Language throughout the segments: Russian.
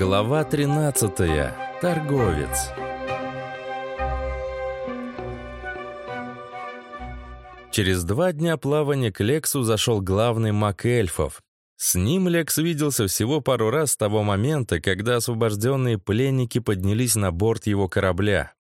Глава 13. Торговец. Через два дня плавания к Лексу зашел главный маг эльфов. С ним Лекс виделся всего пару раз с того момента, когда освобожденные пленники поднялись на борт его корабля.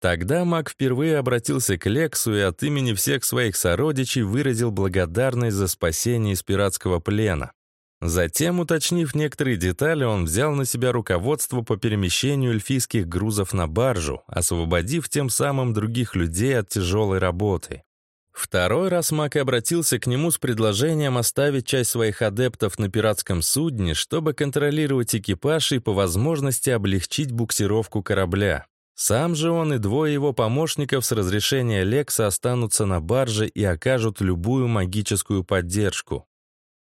Тогда маг впервые обратился к Лексу и от имени всех своих сородичей выразил благодарность за спасение из пиратского плена. Затем, уточнив некоторые детали, он взял на себя руководство по перемещению эльфийских грузов на баржу, освободив тем самым других людей от тяжелой работы. Второй раз Мак обратился к нему с предложением оставить часть своих адептов на пиратском судне, чтобы контролировать экипаж и по возможности облегчить буксировку корабля. Сам же он и двое его помощников с разрешения Лекса останутся на барже и окажут любую магическую поддержку.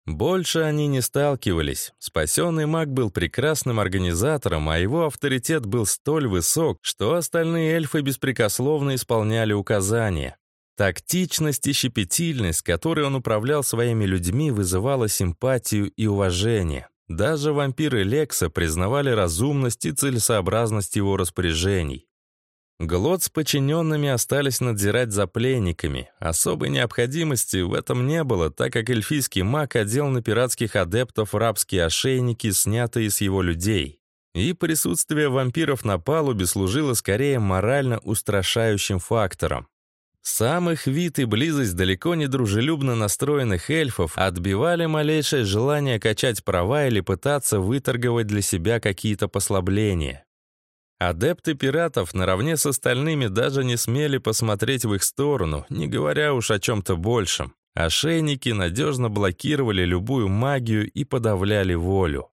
Больше они не сталкивались. Спасенный маг был прекрасным организатором, а его авторитет был столь высок, что остальные эльфы беспрекословно исполняли указания. Тактичность и щепетильность, которой он управлял своими людьми, вызывала симпатию и уважение. Даже вампиры Лекса признавали разумность и целесообразность его распоряжений. Глот с подчиненными остались надзирать за пленниками. Особой необходимости в этом не было, так как эльфийский маг одел на пиратских адептов рабские ошейники, снятые с его людей. И присутствие вампиров на палубе служило скорее морально устрашающим фактором. Сам их вид и близость далеко не дружелюбно настроенных эльфов отбивали малейшее желание качать права или пытаться выторговать для себя какие-то послабления. Адепты пиратов наравне с остальными даже не смели посмотреть в их сторону, не говоря уж о чем-то большем. Ошейники надежно блокировали любую магию и подавляли волю.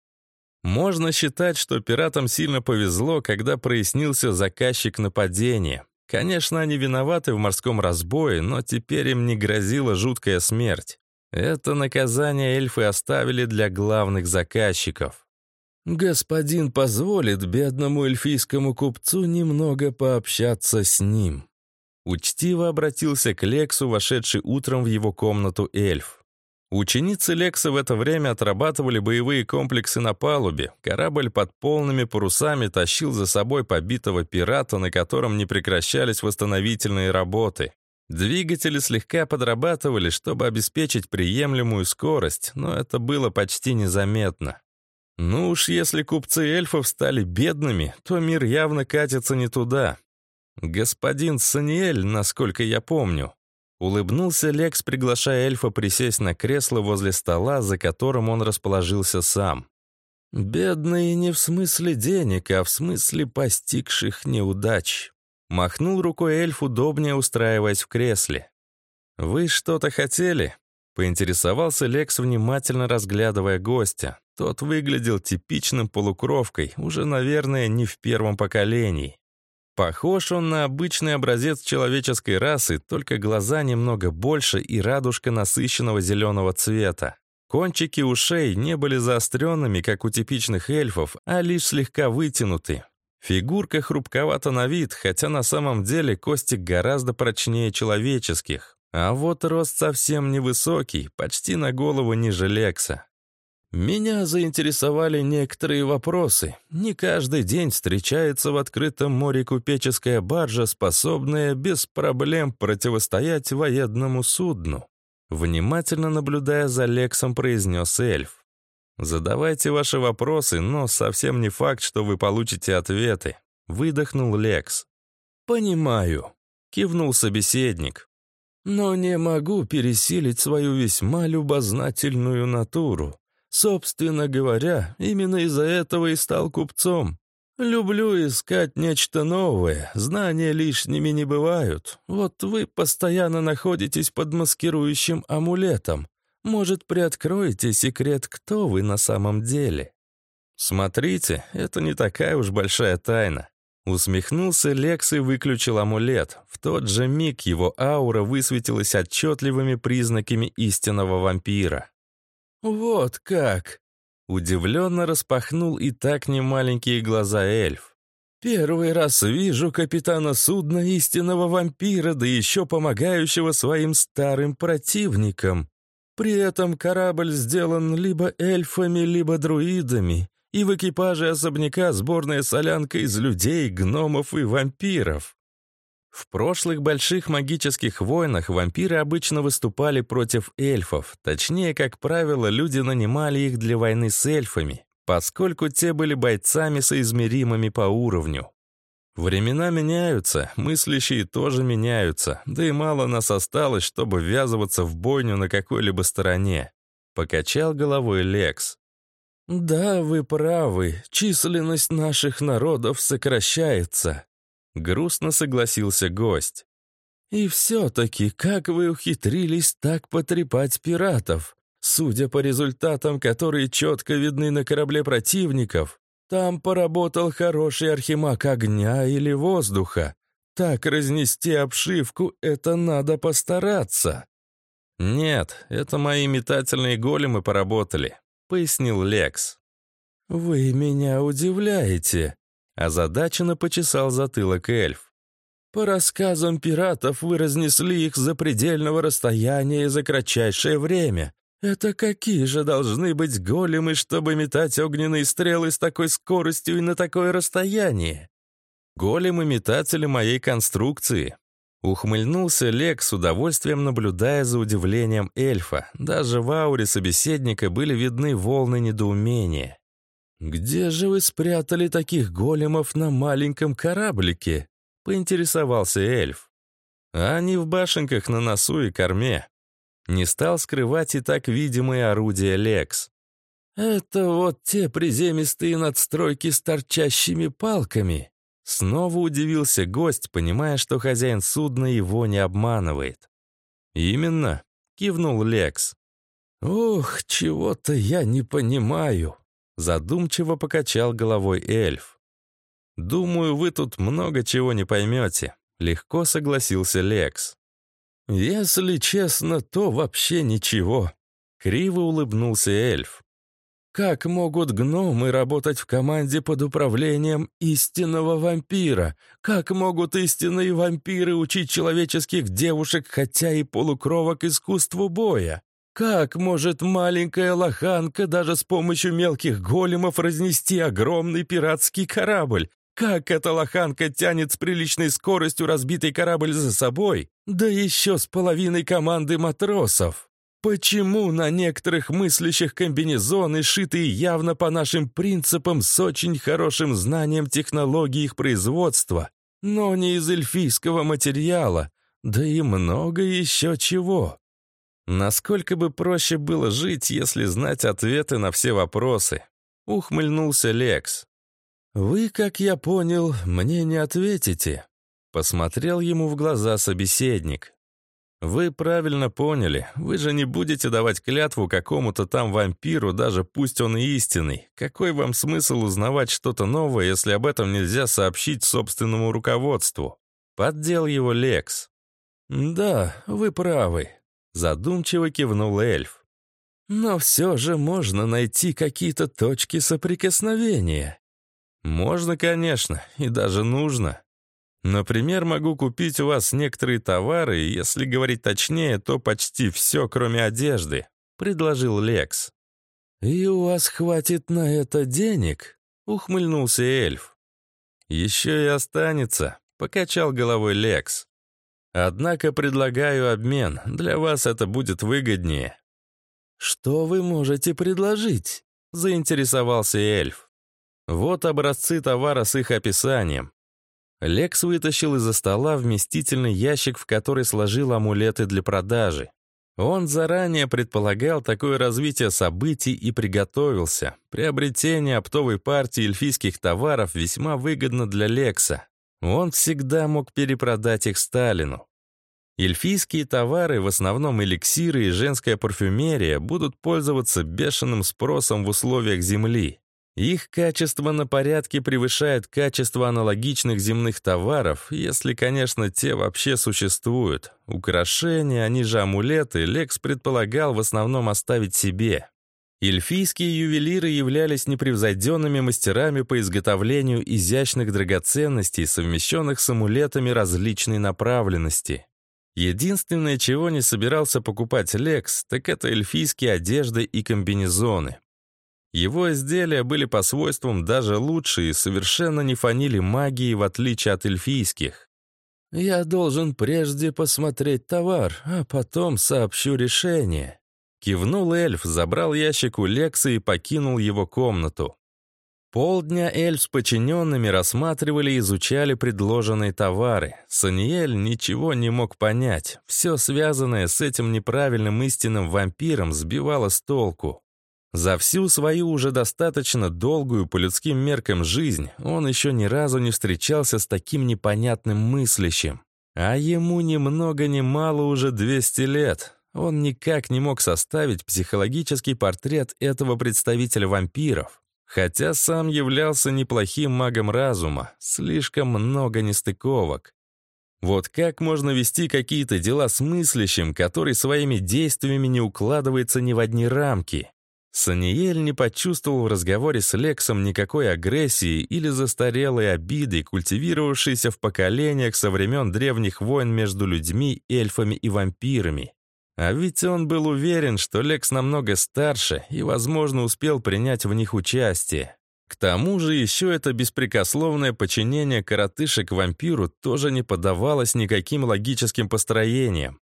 Можно считать, что пиратам сильно повезло, когда прояснился заказчик нападения. Конечно, они виноваты в морском разбое, но теперь им не грозила жуткая смерть. Это наказание эльфы оставили для главных заказчиков. Господин позволит бедному эльфийскому купцу немного пообщаться с ним. Учтиво обратился к Лексу, вошедший утром в его комнату эльф. Ученицы Лекса в это время отрабатывали боевые комплексы на палубе. Корабль под полными парусами тащил за собой побитого пирата, на котором не прекращались восстановительные работы. Двигатели слегка подрабатывали, чтобы обеспечить приемлемую скорость, но это было почти незаметно. Ну уж если купцы эльфов стали бедными, то мир явно катится не туда. Господин Саниэль, насколько я помню, улыбнулся Лекс, приглашая эльфа присесть на кресло возле стола, за которым он расположился сам. «Бедные не в смысле денег, а в смысле постигших неудач». Махнул рукой эльф, удобнее устраиваясь в кресле. «Вы что-то хотели?» Поинтересовался Лекс, внимательно разглядывая гостя. Тот выглядел типичным полукровкой, уже, наверное, не в первом поколении. Похож он на обычный образец человеческой расы, только глаза немного больше и радужка насыщенного зеленого цвета. Кончики ушей не были заостренными, как у типичных эльфов, а лишь слегка вытянуты. Фигурка хрупковата на вид, хотя на самом деле кости гораздо прочнее человеческих. А вот рост совсем невысокий, почти на голову ниже Лекса. Меня заинтересовали некоторые вопросы. Не каждый день встречается в открытом море купеческая баржа, способная без проблем противостоять военному судну. Внимательно наблюдая за Лексом, произнес эльф. «Задавайте ваши вопросы, но совсем не факт, что вы получите ответы», — выдохнул Лекс. «Понимаю», — кивнул собеседник. «Но не могу пересилить свою весьма любознательную натуру. Собственно говоря, именно из-за этого и стал купцом. Люблю искать нечто новое, знания лишними не бывают. Вот вы постоянно находитесь под маскирующим амулетом. Может, приоткроете секрет, кто вы на самом деле? Смотрите, это не такая уж большая тайна. Усмехнулся Лекс и выключил амулет. В тот же миг его аура высветилась отчетливыми признаками истинного вампира. «Вот как!» Удивленно распахнул и так немаленькие глаза эльф. «Первый раз вижу капитана судна истинного вампира, да еще помогающего своим старым противникам. При этом корабль сделан либо эльфами, либо друидами, и в экипаже особняка сборная солянка из людей, гномов и вампиров. В прошлых больших магических войнах вампиры обычно выступали против эльфов, точнее, как правило, люди нанимали их для войны с эльфами, поскольку те были бойцами соизмеримыми по уровню. Времена меняются, мыслящие тоже меняются, да и мало нас осталось, чтобы ввязываться в бойню на какой-либо стороне. Покачал головой Лекс. «Да, вы правы, численность наших народов сокращается», Грустно согласился гость. «И все-таки, как вы ухитрились так потрепать пиратов? Судя по результатам, которые четко видны на корабле противников, там поработал хороший архимаг огня или воздуха. Так разнести обшивку — это надо постараться». «Нет, это мои метательные големы поработали», — пояснил Лекс. «Вы меня удивляете», Озадаченно почесал затылок эльф. «По рассказам пиратов вы разнесли их за предельного расстояния и за кратчайшее время. Это какие же должны быть големы, чтобы метать огненные стрелы с такой скоростью и на такое расстояние?» «Големы-метатели моей конструкции», Ухмыльнулся Лек с удовольствием, наблюдая за удивлением эльфа. Даже в ауре собеседника были видны волны недоумения. «Где же вы спрятали таких големов на маленьком кораблике?» — поинтересовался эльф. «Они в башенках на носу и корме». Не стал скрывать и так видимые орудия Лекс. «Это вот те приземистые надстройки с торчащими палками». Снова удивился гость, понимая, что хозяин судна его не обманывает. «Именно», — кивнул Лекс. «Ох, чего-то я не понимаю», Задумчиво покачал головой эльф. «Думаю, вы тут много чего не поймете», — легко согласился Лекс. «Если честно, то вообще ничего», — криво улыбнулся эльф. «Как могут гномы работать в команде под управлением истинного вампира? Как могут истинные вампиры учить человеческих девушек, хотя и полукровок, искусству боя? Как может маленькая лоханка даже с помощью мелких големов разнести огромный пиратский корабль? Как эта лоханка тянет с приличной скоростью разбитый корабль за собой? Да еще с половиной команды матросов. Почему на некоторых мыслящих комбинезоны, шитые явно по нашим принципам с очень хорошим знанием технологий их производства, но не из эльфийского материала, да и много еще чего? Насколько бы проще было жить, если знать ответы на все вопросы? Ухмыльнулся Лекс. «Вы, как я понял, мне не ответите», — посмотрел ему в глаза собеседник. «Вы правильно поняли. Вы же не будете давать клятву какому-то там вампиру, даже пусть он и истинный. Какой вам смысл узнавать что-то новое, если об этом нельзя сообщить собственному руководству?» Поддел его Лекс. «Да, вы правы. Задумчиво кивнул эльф. «Но все же можно найти какие-то точки соприкосновения». «Можно, конечно, и даже нужно. Например, могу купить у вас некоторые товары, если говорить точнее, то почти все, кроме одежды», — предложил Лекс. «И у вас хватит на это денег?» — ухмыльнулся эльф. «Еще и останется», — покачал головой Лекс. Однако предлагаю обмен. Для вас это будет выгоднее». «Что вы можете предложить?» — заинтересовался эльф. «Вот образцы товара с их описанием». Лекс вытащил из-за стола вместительный ящик, в который сложил амулеты для продажи. Он заранее предполагал такое развитие событий и приготовился. Приобретение оптовой партии эльфийских товаров весьма выгодно для Лекса. Он всегда мог перепродать их Сталину. Эльфийские товары, в основном эликсиры и женская парфюмерия, будут пользоваться бешеным спросом в условиях Земли. Их качество на порядке превышает качество аналогичных земных товаров, если, конечно, те вообще существуют. Украшения, они же амулеты, Лекс предполагал в основном оставить себе. Эльфийские ювелиры являлись непревзойденными мастерами по изготовлению изящных драгоценностей, совмещенных с амулетами различной направленности. Единственное, чего не собирался покупать Лекс, так это эльфийские одежды и комбинезоны. Его изделия были по свойствам даже лучше и совершенно не фанили магией, в отличие от эльфийских. «Я должен прежде посмотреть товар, а потом сообщу решение». Кивнул эльф, забрал ящик у Лекса и покинул его комнату. Полдня эльф с подчиненными рассматривали и изучали предложенные товары. Саниэль ничего не мог понять. Все связанное с этим неправильным истинным вампиром сбивало с толку. За всю свою уже достаточно долгую по людским меркам жизнь он еще ни разу не встречался с таким непонятным мыслящим. А ему ни много ни мало уже 200 лет. Он никак не мог составить психологический портрет этого представителя вампиров. Хотя сам являлся неплохим магом разума, слишком много нестыковок. Вот как можно вести какие-то дела с мыслящим, который своими действиями не укладывается ни в одни рамки? Саниэль не почувствовал в разговоре с Лексом никакой агрессии или застарелой обиды, культивировавшейся в поколениях со времен древних войн между людьми, эльфами и вампирами. А ведь он был уверен, что Лекс намного старше и, возможно, успел принять в них участие. К тому же еще это беспрекословное подчинение коротышек вампиру тоже не поддавалось никаким логическим построениям.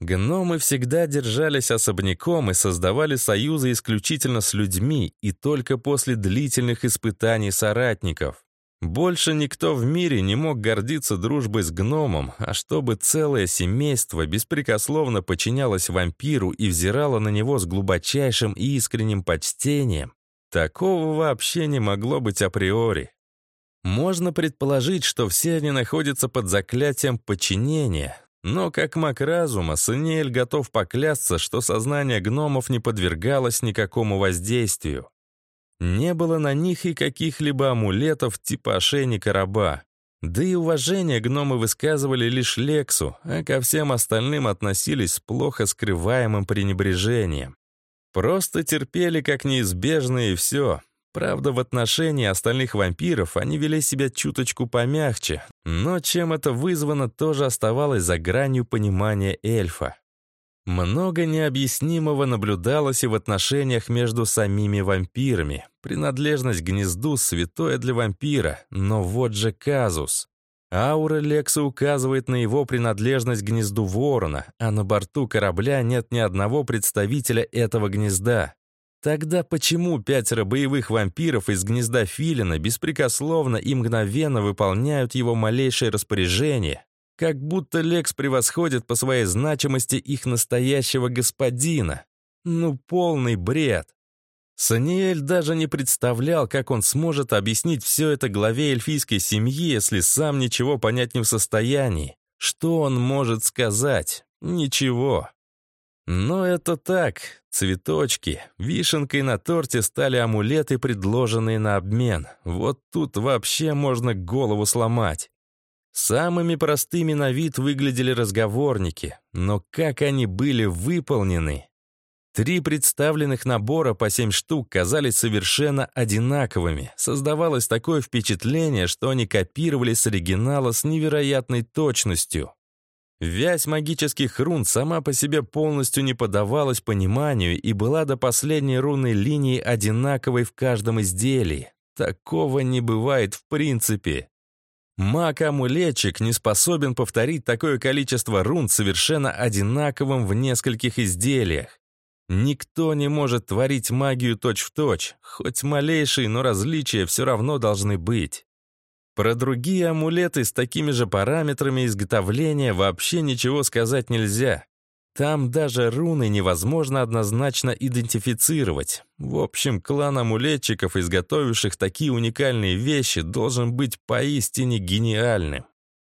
Гномы всегда держались особняком и создавали союзы исключительно с людьми и только после длительных испытаний соратников. Больше никто в мире не мог гордиться дружбой с гномом, а чтобы целое семейство беспрекословно подчинялось вампиру и взирало на него с глубочайшим и искренним почтением, такого вообще не могло быть априори. Можно предположить, что все они находятся под заклятием подчинения, но как маг разума, Саниэль готов поклясться, что сознание гномов не подвергалось никакому воздействию. Не было на них и каких-либо амулетов типа ошейника раба. Да и уважение гномы высказывали лишь Лексу, а ко всем остальным относились с плохо скрываемым пренебрежением. Просто терпели как неизбежное и все. Правда, в отношении остальных вампиров они вели себя чуточку помягче, но чем это вызвано, тоже оставалось за гранью понимания эльфа. Много необъяснимого наблюдалось и в отношениях между самими вампирами. Принадлежность к гнезду святое для вампира, но вот же казус. Аура Лекса указывает на его принадлежность к гнезду ворона, а на борту корабля нет ни одного представителя этого гнезда. Тогда почему пятеро боевых вампиров из гнезда Филина беспрекословно и мгновенно выполняют его малейшее распоряжение, как будто Лекс превосходит по своей значимости их настоящего господина. Ну, полный бред. Саниэль даже не представлял, как он сможет объяснить все это главе эльфийской семьи, если сам ничего понять не в состоянии. Что он может сказать? Ничего. Но это так, цветочки. Вишенкой на торте стали амулеты, предложенные на обмен. Вот тут вообще можно голову сломать. Самыми простыми на вид выглядели разговорники, но как они были выполнены? Три представленных набора по семь штук казались совершенно одинаковыми. Создавалось такое впечатление, что они копировали с оригинала с невероятной точностью. Вязь магических рун сама по себе полностью не поддавалась пониманию и была до последней рунной линии одинаковой в каждом изделии. Такого не бывает в принципе. Маг-амулетчик не способен повторить такое количество рун совершенно одинаковым в нескольких изделиях. Никто не может творить магию точь-в-точь, точь, хоть малейшие, но различия все равно должны быть. Про другие амулеты с такими же параметрами изготовления вообще ничего сказать нельзя. Там даже руны невозможно однозначно идентифицировать. В общем, клан амулетчиков, изготовивших такие уникальные вещи, должен быть поистине гениальным.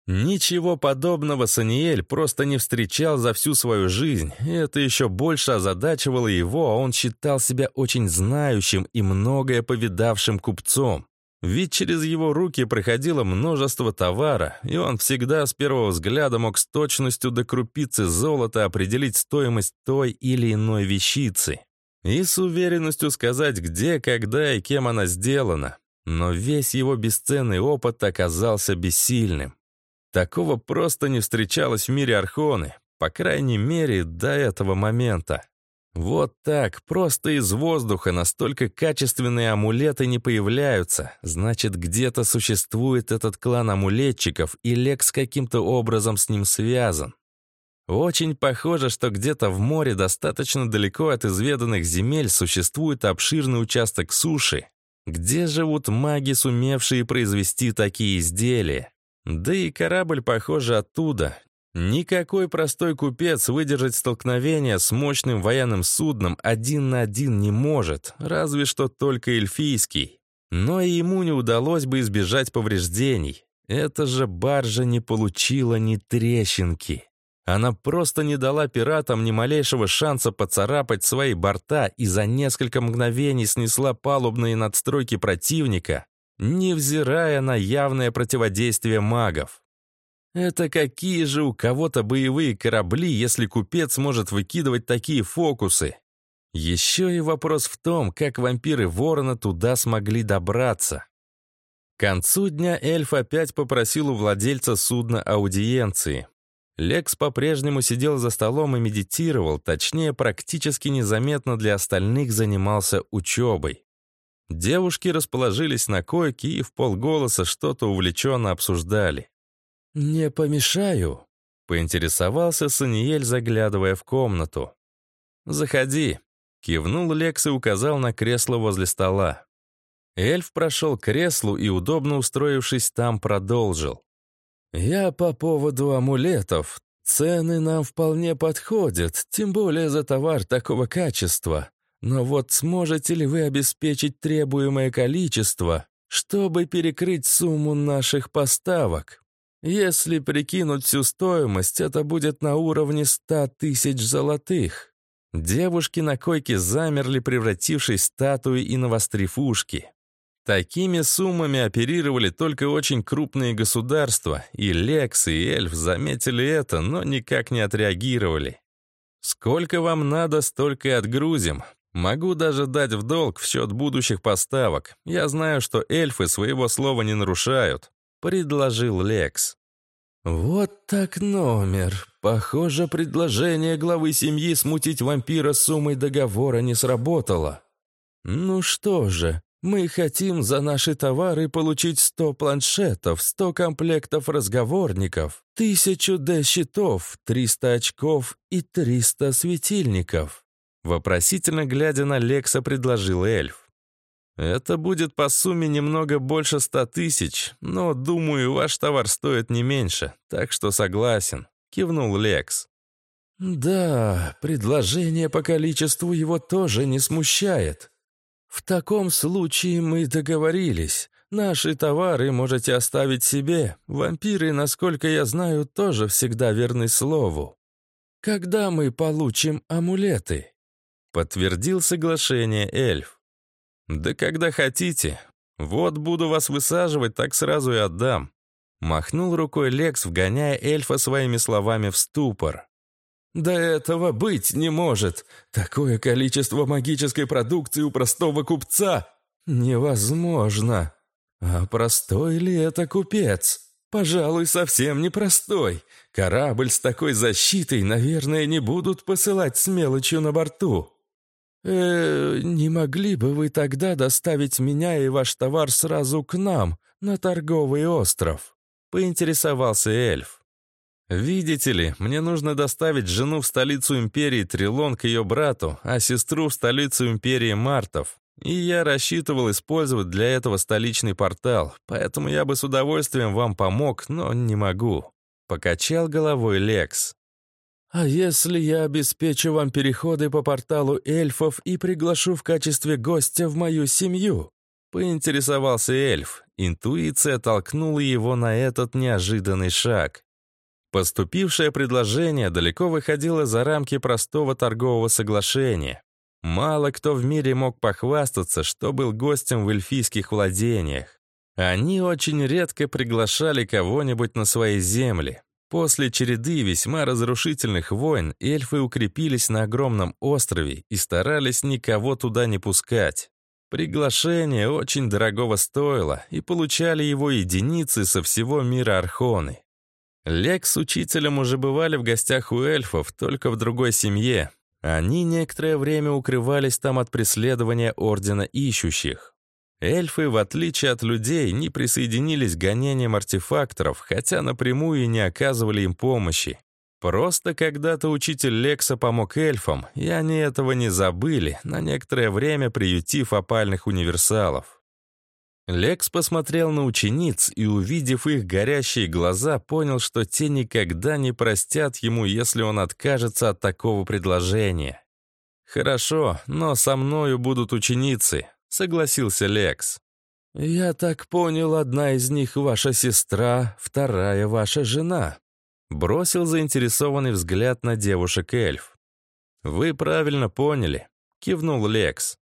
Ничего подобного Саниэль просто не встречал за всю свою жизнь, это еще больше озадачивало его, а он считал себя очень знающим и многое повидавшим купцом. Ведь через его руки проходило множество товара, и он всегда с первого взгляда мог с точностью до крупицы золота определить стоимость той или иной вещицы. И с уверенностью сказать, где, когда и кем она сделана. Но весь его бесценный опыт оказался бессильным. Такого просто не встречалось в мире Архоны, по крайней мере, до этого момента. Вот так, просто из воздуха настолько качественные амулеты не появляются. Значит, где-то существует этот клан амулетчиков, и Лекс каким-то образом с ним связан. Очень похоже, что где-то в море, достаточно далеко от изведанных земель, существует обширный участок суши, где живут маги, сумевшие произвести такие изделия. Да и корабль, похоже, оттуда. Никакой простой купец выдержать столкновение с мощным военным судном один на один не может, разве что только эльфийский. Но и ему не удалось бы избежать повреждений. Эта же баржа не получила ни трещинки. Она просто не дала пиратам ни малейшего шанса поцарапать свои борта и за несколько мгновений снесла палубные надстройки противника, невзирая на явное противодействие магов. Это какие же у кого-то боевые корабли, если купец может выкидывать такие фокусы? Еще и вопрос в том, как вампиры Ворона туда смогли добраться. К концу дня эльф опять попросил у владельца судна аудиенции. Лекс по-прежнему сидел за столом и медитировал, точнее, практически незаметно для остальных занимался учебой. Девушки расположились на койке и в полголоса что-то увлеченно обсуждали. «Не помешаю?» — поинтересовался Саниэль, заглядывая в комнату. «Заходи», — кивнул Лекс и указал на кресло возле стола. Эльф прошел к креслу и, удобно устроившись там, продолжил. «Я по поводу амулетов. Цены нам вполне подходят, тем более за товар такого качества. Но вот сможете ли вы обеспечить требуемое количество, чтобы перекрыть сумму наших поставок?» Если прикинуть всю стоимость, это будет на уровне ста тысяч золотых. Девушки на койке замерли, превратившись в статуи и новострифушки. Такими суммами оперировали только очень крупные государства, и Лекс, и Эльф заметили это, но никак не отреагировали. «Сколько вам надо, столько и отгрузим. Могу даже дать в долг в счет будущих поставок. Я знаю, что эльфы своего слова не нарушают предложил Лекс. «Вот так номер. Похоже, предложение главы семьи смутить вампира суммой договора не сработало. Ну что же, мы хотим за наши товары получить сто планшетов, сто комплектов разговорников, тысячу Д-щитов, триста очков и триста светильников». Вопросительно глядя на Лекса, предложил эльф. Это будет по сумме немного больше ста тысяч, но, думаю, ваш товар стоит не меньше, так что согласен», — кивнул Лекс. «Да, предложение по количеству его тоже не смущает. В таком случае мы договорились. Наши товары можете оставить себе. Вампиры, насколько я знаю, тоже всегда верны слову. Когда мы получим амулеты?» Подтвердил соглашение эльф. «Да когда хотите. Вот буду вас высаживать, так сразу и отдам». Махнул рукой Лекс, вгоняя эльфа своими словами в ступор. «Да этого быть не может! Такое количество магической продукции у простого купца! Невозможно! А простой ли это купец? Пожалуй, совсем непростой. Корабль с такой защитой, наверное, не будут посылать с мелочью на борту. «Э, не могли бы вы тогда доставить меня и ваш товар сразу к нам, на торговый остров?» — поинтересовался эльф. «Видите ли, мне нужно доставить жену в столицу империи Трилон к ее брату, а сестру в столицу империи Мартов. И я рассчитывал использовать для этого столичный портал, поэтому я бы с удовольствием вам помог, но не могу». Покачал головой Лекс. «А если я обеспечу вам переходы по порталу эльфов и приглашу в качестве гостя в мою семью?» Поинтересовался эльф. Интуиция толкнула его на этот неожиданный шаг. Поступившее предложение далеко выходило за рамки простого торгового соглашения. Мало кто в мире мог похвастаться, что был гостем в эльфийских владениях. Они очень редко приглашали кого-нибудь на свои земли. После череды весьма разрушительных войн эльфы укрепились на огромном острове и старались никого туда не пускать. Приглашение очень дорогого стоило, и получали его единицы со всего мира Архоны. Лек с учителем уже бывали в гостях у эльфов, только в другой семье. Они некоторое время укрывались там от преследования Ордена Ищущих. Эльфы, в отличие от людей, не присоединились к гонениям артефакторов, хотя напрямую и не оказывали им помощи. Просто когда-то учитель Лекса помог эльфам, и они этого не забыли, на некоторое время приютив опальных универсалов. Лекс посмотрел на учениц и, увидев их горящие глаза, понял, что те никогда не простят ему, если он откажется от такого предложения. «Хорошо, но со мною будут ученицы», — согласился Лекс. «Я так понял, одна из них ваша сестра, вторая ваша жена», Бросил заинтересованный взгляд на девушек-эльф. «Вы правильно поняли», — кивнул Лекс.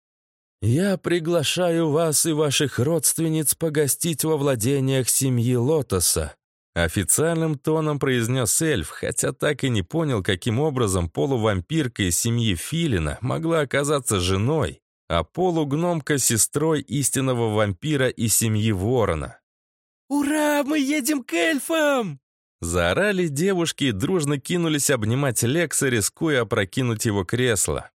«Я приглашаю вас и ваших родственниц погостить во владениях семьи Лотоса», Официальным тоном произнес эльф, хотя так и не понял, каким образом полувампирка из семьи Филина могла оказаться женой, а полугномка — сестрой истинного вампира из семьи Ворона. «Ура, мы едем к эльфам!» Заорали девушки и дружно кинулись обнимать Лекса, рискуя опрокинуть его кресло.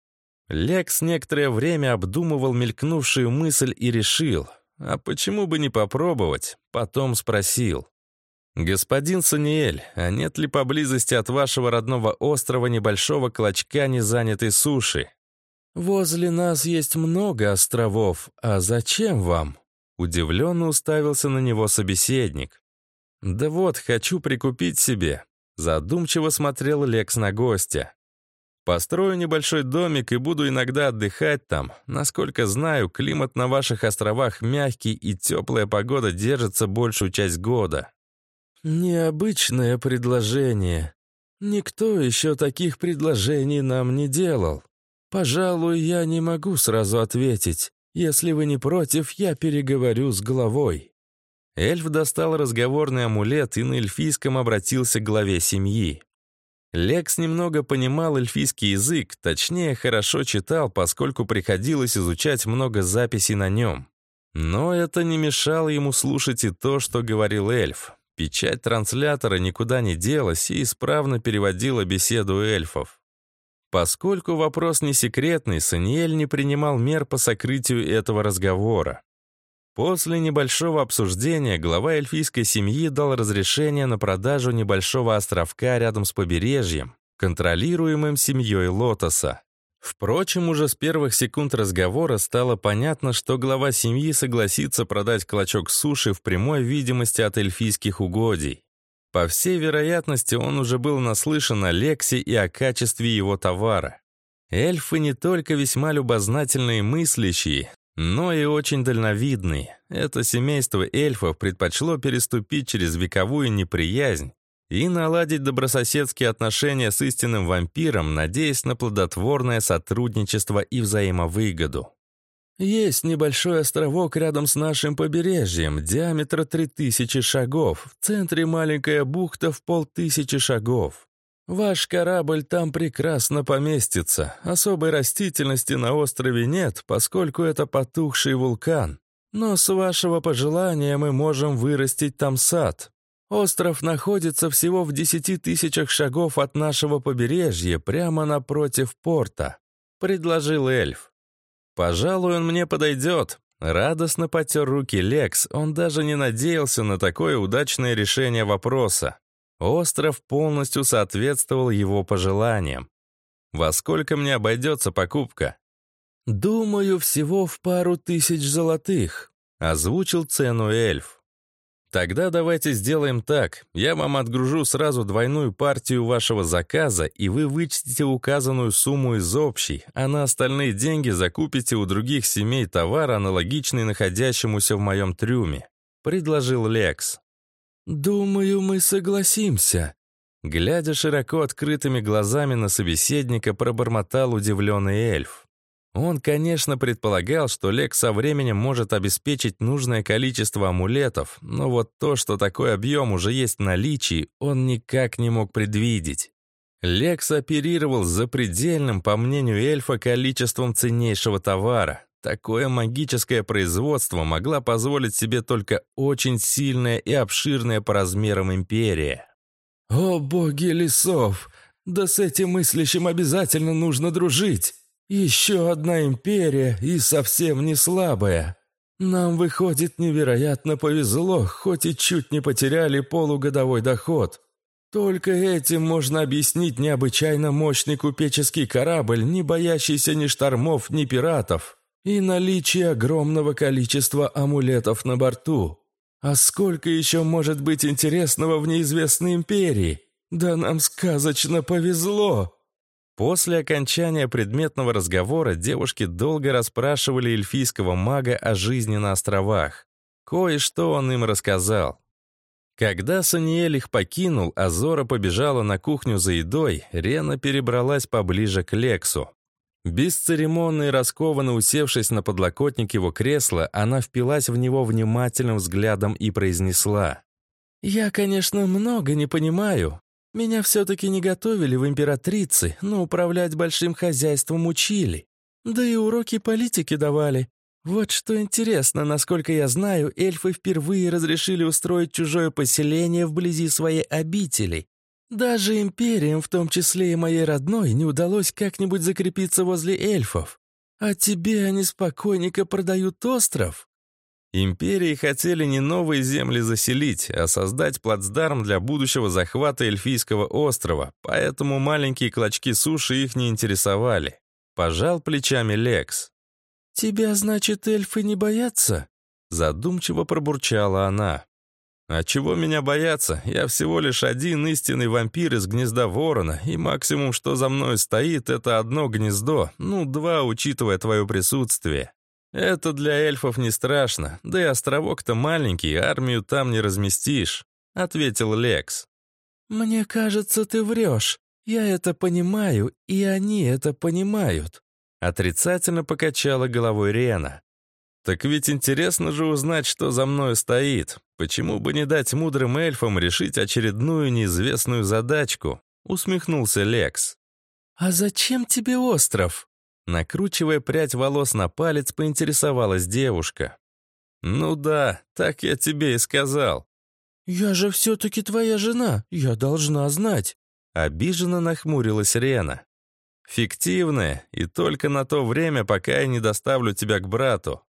Лекс некоторое время обдумывал мелькнувшую мысль и решил, а почему бы не попробовать? Потом спросил. «Господин Саниэль, а нет ли поблизости от вашего родного острова небольшого клочка незанятой суши?» «Возле нас есть много островов, а зачем вам?» Удивленно уставился на него собеседник. «Да вот, хочу прикупить себе». Задумчиво смотрел Лекс на гостя. «Построю небольшой домик и буду иногда отдыхать там. Насколько знаю, климат на ваших островах мягкий и теплая погода держится большую часть года». «Необычное предложение. Никто еще таких предложений нам не делал. Пожалуй, я не могу сразу ответить. Если вы не против, я переговорю с главой». Эльф достал разговорный амулет и на эльфийском обратился к главе семьи. Лекс немного понимал эльфийский язык, точнее, хорошо читал, поскольку приходилось изучать много записей на нем. Но это не мешало ему слушать и то, что говорил эльф. Печать транслятора никуда не делась и исправно переводила беседу эльфов. Поскольку вопрос не секретный, Саниэль не принимал мер по сокрытию этого разговора. После небольшого обсуждения глава эльфийской семьи дал разрешение на продажу небольшого островка рядом с побережьем, контролируемым семьей Лотоса. Впрочем, уже с первых секунд разговора стало понятно, что глава семьи согласится продать клочок суши в прямой видимости от эльфийских угодий. По всей вероятности, он уже был наслышан о Лексе и о качестве его товара. Эльфы не только весьма любознательные мыслящие, но и очень дальновидный. Это семейство эльфов предпочло переступить через вековую неприязнь и наладить добрососедские отношения с истинным вампиром, надеясь на плодотворное сотрудничество и взаимовыгоду. Есть небольшой островок рядом с нашим побережьем, диаметра 3000 шагов, в центре маленькая бухта в полтысячи шагов. Ваш корабль там прекрасно поместится. Особой растительности на острове нет, поскольку это потухший вулкан. Но с вашего пожелания мы можем вырастить там сад. Остров находится всего в десяти тысячах шагов от нашего побережья, прямо напротив порта», — предложил эльф. «Пожалуй, он мне подойдет». Радостно потер руки Лекс, он даже не надеялся на такое удачное решение вопроса. Остров полностью соответствовал его пожеланиям. «Во сколько мне обойдется покупка?» «Думаю, всего в пару тысяч золотых», — озвучил цену эльф. «Тогда давайте сделаем так. Я вам отгружу сразу двойную партию вашего заказа, и вы вычтите указанную сумму из общей, а на остальные деньги закупите у других семей товар, аналогичный находящемуся в моем трюме», — предложил Лекс. «Думаю, мы согласимся». Глядя широко открытыми глазами на собеседника, пробормотал удивленный эльф. Он, конечно, предполагал, что Лек со временем может обеспечить нужное количество амулетов, но вот то, что такой объем уже есть в наличии, он никак не мог предвидеть. Лекс оперировал запредельным, по мнению эльфа, количеством ценнейшего товара. Такое магическое производство могла позволить себе только очень сильная и обширная по размерам империя. «О боги лесов! Да с этим мыслящим обязательно нужно дружить. Еще одна империя и совсем не слабая. Нам, выходит, невероятно повезло, хоть и чуть не потеряли полугодовой доход. Только этим можно объяснить необычайно мощный купеческий корабль, не боящийся ни штормов, ни пиратов, и наличие огромного количества амулетов на борту. А сколько еще может быть интересного в неизвестной империи? Да нам сказочно повезло!» После окончания предметного разговора девушки долго расспрашивали эльфийского мага о жизни на островах. Кое-что он им рассказал. Когда Саниэль их покинул, а Зора побежала на кухню за едой, Рена перебралась поближе к Лексу. Бесцеремонно и раскованно усевшись на подлокотник его кресла, она впилась в него внимательным взглядом и произнесла. «Я, конечно, много не понимаю, меня все-таки не готовили в императрице, но управлять большим хозяйством учили. Да и уроки политики давали. Вот что интересно, насколько я знаю, эльфы впервые разрешили устроить чужое поселение вблизи своей обители. Даже империям, в том числе и моей родной, не удалось как-нибудь закрепиться возле эльфов. А тебе они спокойненько продают остров. Империи хотели не новые земли заселить, а создать плацдарм для будущего захвата Эльфийского острова, поэтому маленькие клочки суши их не интересовали. Пожал плечами Лекс. «Тебя, значит, эльфы не боятся?» Задумчиво пробурчала она. «А чего меня бояться? Я всего лишь один истинный вампир из гнезда ворона, и максимум, что за мной стоит, это одно гнездо, ну, два, учитывая твое присутствие. «Это для эльфов не страшно, да и островок-то маленький, армию там не разместишь», — ответил Лекс. «Мне кажется, ты врешь. Я это понимаю, и они это понимают», — отрицательно покачала головой Рена. «Так ведь интересно же узнать, что за мной стоит. Почему бы не дать мудрым эльфам решить очередную неизвестную задачку?» — усмехнулся Лекс. «А зачем тебе остров?» Накручивая прядь волос на палец, поинтересовалась девушка. «Ну да, так я тебе и сказал». «Я же все-таки твоя жена, я должна знать». Обиженно нахмурилась Рена. «Фиктивная, и только на то время, пока я не доставлю тебя к брату».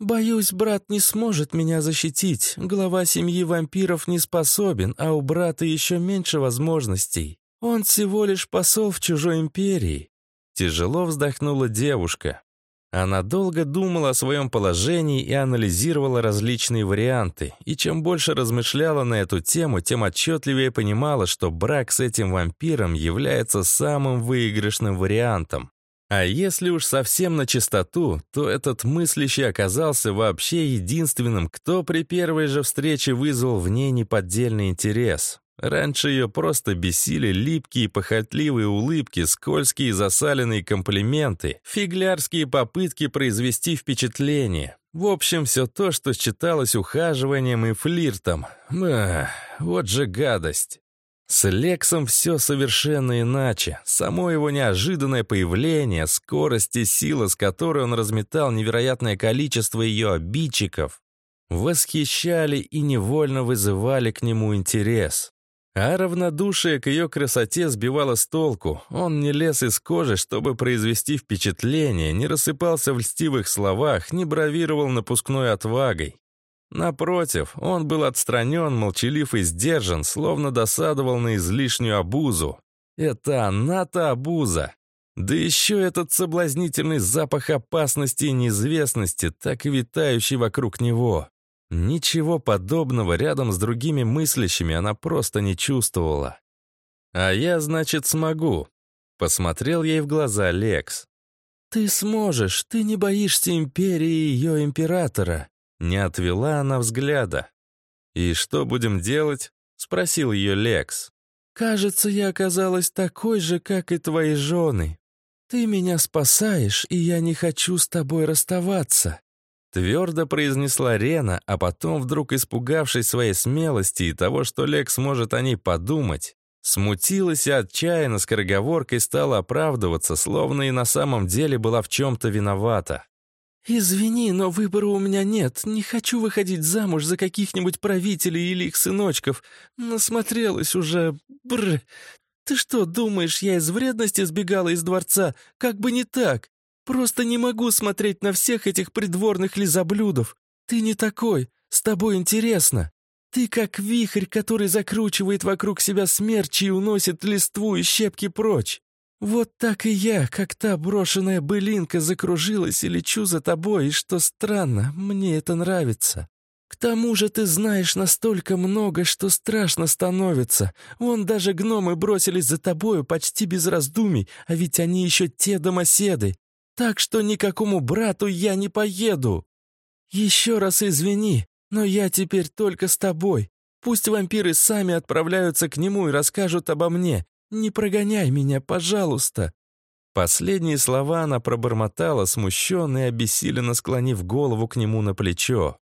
«Боюсь, брат не сможет меня защитить. Глава семьи вампиров не способен, а у брата еще меньше возможностей. Он всего лишь посол в чужой империи. Тяжело вздохнула девушка. Она долго думала о своем положении и анализировала различные варианты, и чем больше размышляла на эту тему, тем отчетливее понимала, что брак с этим вампиром является самым выигрышным вариантом. А если уж совсем на чистоту, то этот мыслящий оказался вообще единственным, кто при первой же встрече вызвал в ней неподдельный интерес. Раньше ее просто бесили липкие похотливые улыбки, скользкие засаленные комплименты, фиглярские попытки произвести впечатление. В общем, все то, что считалось ухаживанием и флиртом. Эх, вот же гадость. С Лексом все совершенно иначе. Само его неожиданное появление, скорость и сила, с которой он разметал невероятное количество ее обидчиков, восхищали и невольно вызывали к нему интерес. А равнодушие к ее красоте сбивало с толку. Он не лез из кожи, чтобы произвести впечатление, не рассыпался в льстивых словах, не бравировал напускной отвагой. Напротив, он был отстранен, молчалив и сдержан, словно досадовал на излишнюю обузу. Это она-то обуза. Да еще этот соблазнительный запах опасности и неизвестности, так и витающий вокруг него. Ничего подобного рядом с другими мыслящими она просто не чувствовала. «А я, значит, смогу», — посмотрел ей в глаза Лекс. «Ты сможешь, ты не боишься империи и ее императора», — не отвела она взгляда. «И что будем делать?» — спросил ее Лекс. «Кажется, я оказалась такой же, как и твои жены. Ты меня спасаешь, и я не хочу с тобой расставаться. Твердо произнесла Рена, а потом, вдруг испугавшись своей смелости и того, что Лекс может о ней подумать, смутилась и отчаянно скороговоркой стала оправдываться, словно и на самом деле была в чем-то виновата. «Извини, но выбора у меня нет. Не хочу выходить замуж за каких-нибудь правителей или их сыночков. Насмотрелась уже... Бррр. Ты что, думаешь, я из вредности сбегала из дворца? Как бы не так. Просто не могу смотреть на всех этих придворных лизоблюдов. Ты не такой, с тобой интересно. Ты как вихрь, который закручивает вокруг себя смерчи и уносит листву и щепки прочь. Вот так и я, как та брошенная былинка, закружилась и лечу за тобой, и что странно, мне это нравится. К тому же ты знаешь настолько много, что страшно становится. Вон даже гномы бросились за тобою почти без раздумий, а ведь они еще те домоседы. Так что никакому брату я не поеду. Еще раз извини, но я теперь только с тобой. Пусть вампиры сами отправляются к нему и расскажут обо мне. Не прогоняй меня, пожалуйста». Последние слова она пробормотала, смущенно и обессиленно склонив голову к нему на плечо.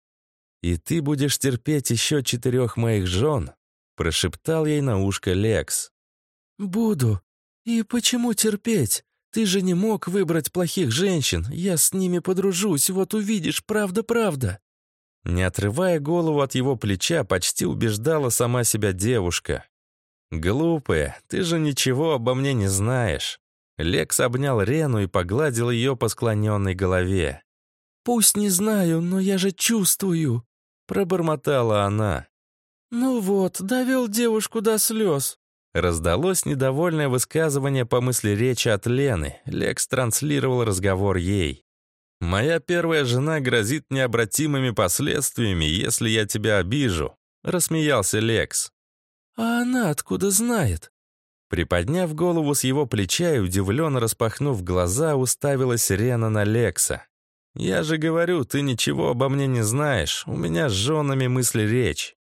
«И ты будешь терпеть еще четырех моих жен?» — прошептал ей на ушко Лекс. «Буду. И почему терпеть? Ты же не мог выбрать плохих женщин. Я с ними подружусь, вот увидишь, правда-правда». Не отрывая голову от его плеча, почти убеждала сама себя девушка. «Глупая, ты же ничего обо мне не знаешь». Лекс обнял Рену и погладил ее по склоненной голове. «Пусть не знаю, но я же чувствую», Пробормотала она. «Ну вот, довел девушку до слез». Раздалось недовольное высказывание по мысли речи от Лены. Лекс транслировал разговор ей. «Моя первая жена грозит необратимыми последствиями, если я тебя обижу», — рассмеялся Лекс. «А она откуда знает?» Приподняв голову с его плеча и удивленно распахнув глаза, уставилась Рена на Лекса. «Я же говорю, ты ничего обо мне не знаешь. У меня с женами мысли речь».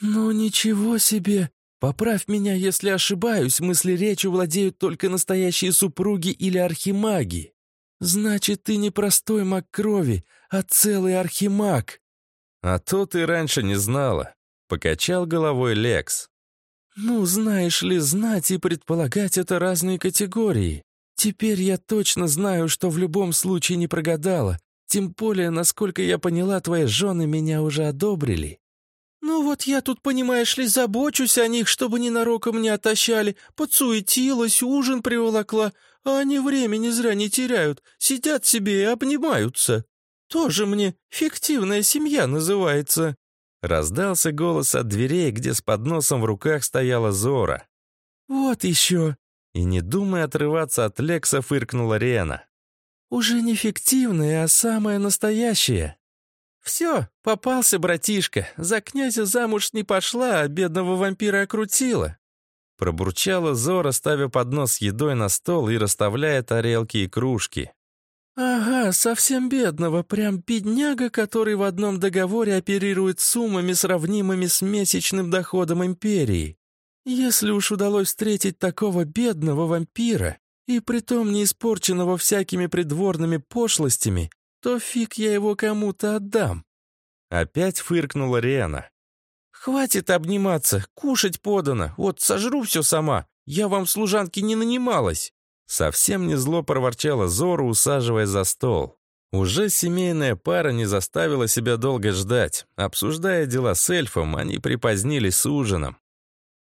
«Ну ничего себе! Поправь меня, если ошибаюсь, мысли речи владеют только настоящие супруги или архимаги. Значит, ты не простой маг крови, а целый архимаг». «А то ты раньше не знала», — покачал головой Лекс. «Ну, знаешь ли, знать и предполагать — это разные категории. Теперь я точно знаю, что в любом случае не прогадала. Тем более, насколько я поняла, твои жены меня уже одобрили. Ну вот я тут, понимаешь ли, забочусь о них, чтобы ненароком не отощали. Подсуетилась, ужин приволокла, а они времени зря не теряют. Сидят себе и обнимаются. Тоже мне фиктивная семья называется. Раздался голос от дверей, где с подносом в руках стояла Зора. «Вот еще!» И не думая отрываться от Лекса, фыркнула Рена. «Уже не фиктивное, а самое настоящее». «Все, попался, братишка. За князя замуж не пошла, а бедного вампира окрутила». Пробурчала Зора, ставя поднос с едой на стол и расставляя тарелки и кружки. «Ага, совсем бедного, прям бедняга, который в одном договоре оперирует суммами, сравнимыми с месячным доходом империи. Если уж удалось встретить такого бедного вампира, и притом не испорченного всякими придворными пошлостями, то фиг я его кому-то отдам». Опять фыркнула Риана. «Хватит обниматься, кушать подано, вот сожру все сама, я вам служанки не нанималась». Совсем не зло проворчала Зора, усаживая за стол. Уже семейная пара не заставила себя долго ждать. Обсуждая дела с эльфом, они припозднились с ужином.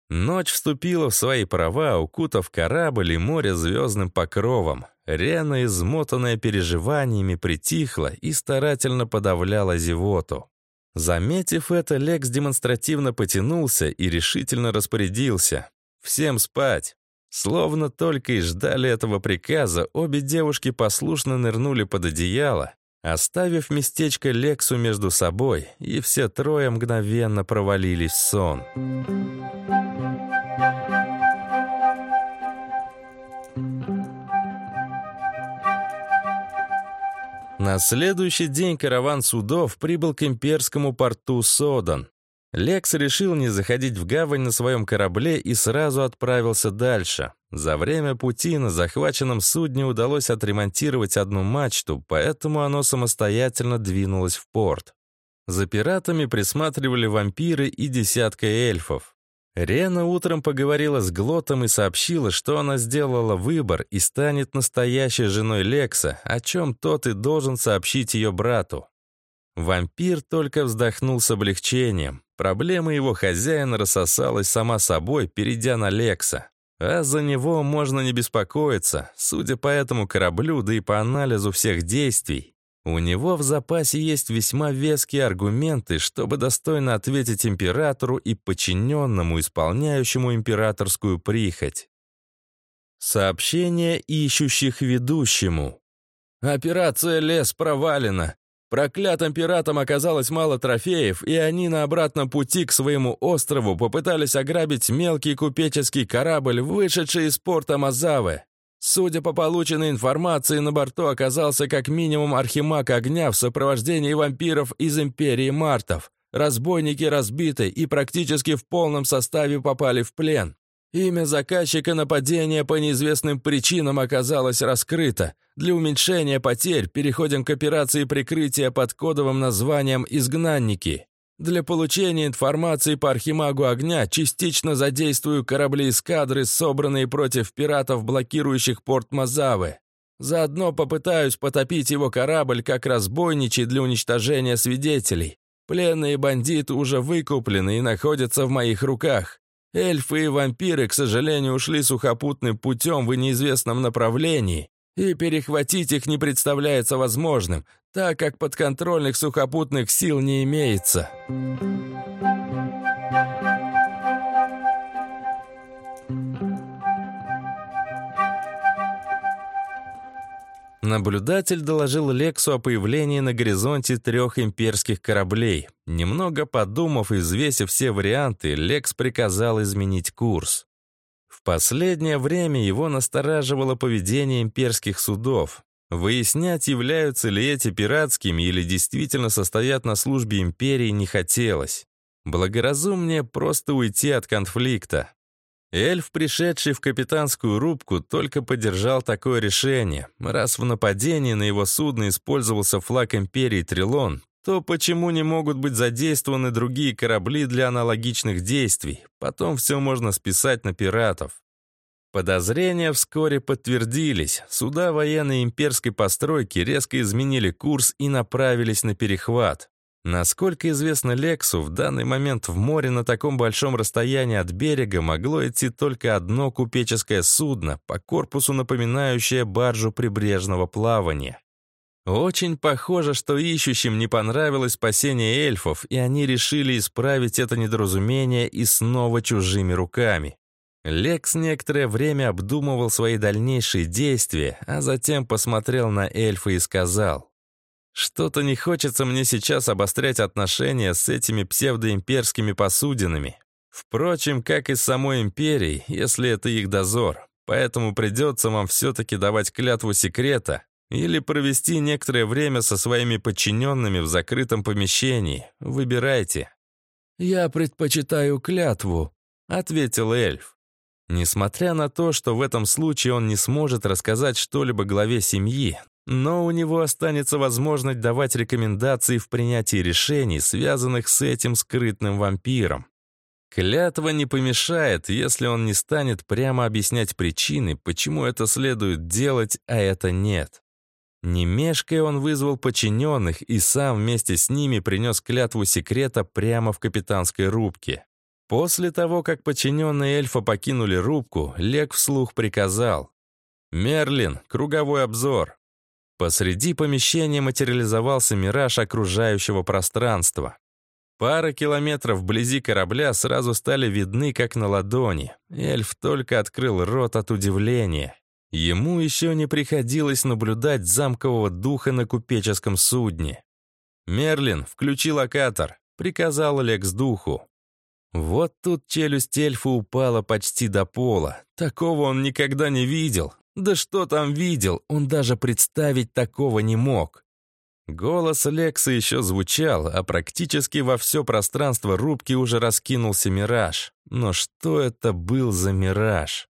Ночь вступила в свои права, укутав корабль и море звездным покровом. Рена, измотанная переживаниями, притихла и старательно подавляла зевоту. Заметив это, Лекс демонстративно потянулся и решительно распорядился. «Всем спать!» Словно только и ждали этого приказа, обе девушки послушно нырнули под одеяло, оставив местечко Лексу между собой, и все трое мгновенно провалились в сон. На следующий день караван судов прибыл к имперскому порту Содан. Лекс решил не заходить в гавань на своем корабле и сразу отправился дальше. За время пути на захваченном судне удалось отремонтировать одну мачту, поэтому оно самостоятельно двинулось в порт. За пиратами присматривали вампиры и десятка эльфов. Рена утром поговорила с Глотом и сообщила, что она сделала выбор и станет настоящей женой Лекса, о чем тот и должен сообщить ее брату. Вампир только вздохнул с облегчением. Проблема его хозяина рассосалась сама собой, перейдя на Лекса. А за него можно не беспокоиться, судя по этому кораблю, да и по анализу всех действий. У него в запасе есть весьма веские аргументы, чтобы достойно ответить императору и подчиненному, исполняющему императорскую прихоть. Сообщение ищущих ведущему. Операция «Лес» провалена. Проклятым пиратам оказалось мало трофеев, и они на обратном пути к своему острову попытались ограбить мелкий купеческий корабль, вышедший из порта Мазавы. Судя по полученной информации, на борту оказался как минимум архимаг огня в сопровождении вампиров из Империи Мартов. Разбойники разбиты и практически в полном составе попали в плен. Имя заказчика нападения по неизвестным причинам оказалось раскрыто. Для уменьшения потерь переходим к операции прикрытия под кодовым названием «Изгнанники». Для получения информации по Архимагу Огня частично задействую корабли эскадры, собранные против пиратов, блокирующих порт Мазавы. Заодно попытаюсь потопить его корабль как разбойничий для уничтожения свидетелей. Пленные бандиты уже выкуплены и находятся в моих руках. Эльфы и вампиры, к сожалению, ушли сухопутным путем в неизвестном направлении, и перехватить их не представляется возможным, так как подконтрольных сухопутных сил не имеется. Наблюдатель доложил Лексу о появлении на горизонте трех имперских кораблей. Немного подумав и взвесив все варианты, Лекс приказал изменить курс. В последнее время его настораживало поведение имперских судов. Выяснять, являются ли эти пиратскими или действительно состоят на службе империи, не хотелось. Благоразумнее просто уйти от конфликта. Эльф, пришедший в капитанскую рубку, только поддержал такое решение. Раз в нападении на его судно использовался флаг Империи Трилон, то почему не могут быть задействованы другие корабли для аналогичных действий? Потом все можно списать на пиратов. Подозрения вскоре подтвердились. Суда военной имперской постройки резко изменили курс и направились на перехват. Насколько известно Лексу, в данный момент в море на таком большом расстоянии от берега могло идти только одно купеческое судно, по корпусу напоминающее баржу прибрежного плавания. Очень похоже, что ищущим не понравилось спасение эльфов, и они решили исправить это недоразумение и снова чужими руками. Лекс некоторое время обдумывал свои дальнейшие действия, а затем посмотрел на эльфа и сказал, «Что-то не хочется мне сейчас обострять отношения с этими псевдоимперскими посудинами. Впрочем, как и с самой империей, если это их дозор. Поэтому придется вам все-таки давать клятву секрета или провести некоторое время со своими подчиненными в закрытом помещении. Выбирайте». «Я предпочитаю клятву», — ответил эльф. Несмотря на то, что в этом случае он не сможет рассказать что-либо главе семьи, но у него останется возможность давать рекомендации в принятии решений, связанных с этим скрытным вампиром. Клятва не помешает, если он не станет прямо объяснять причины, почему это следует делать, а это нет. Не он вызвал подчиненных и сам вместе с ними принес клятву секрета прямо в капитанской рубке. После того, как подчиненные эльфа покинули рубку, Лек вслух приказал. «Мерлин, круговой обзор». Посреди помещения материализовался мираж окружающего пространства. Пара километров вблизи корабля сразу стали видны, как на ладони. Эльф только открыл рот от удивления. Ему еще не приходилось наблюдать замкового духа на купеческом судне. «Мерлин, включи локатор», — приказал Лекс духу. Вот тут челюсть эльфа упала почти до пола. Такого он никогда не видел. Да что там видел, он даже представить такого не мог. Голос Лекса еще звучал, а практически во все пространство рубки уже раскинулся мираж. Но что это был за мираж?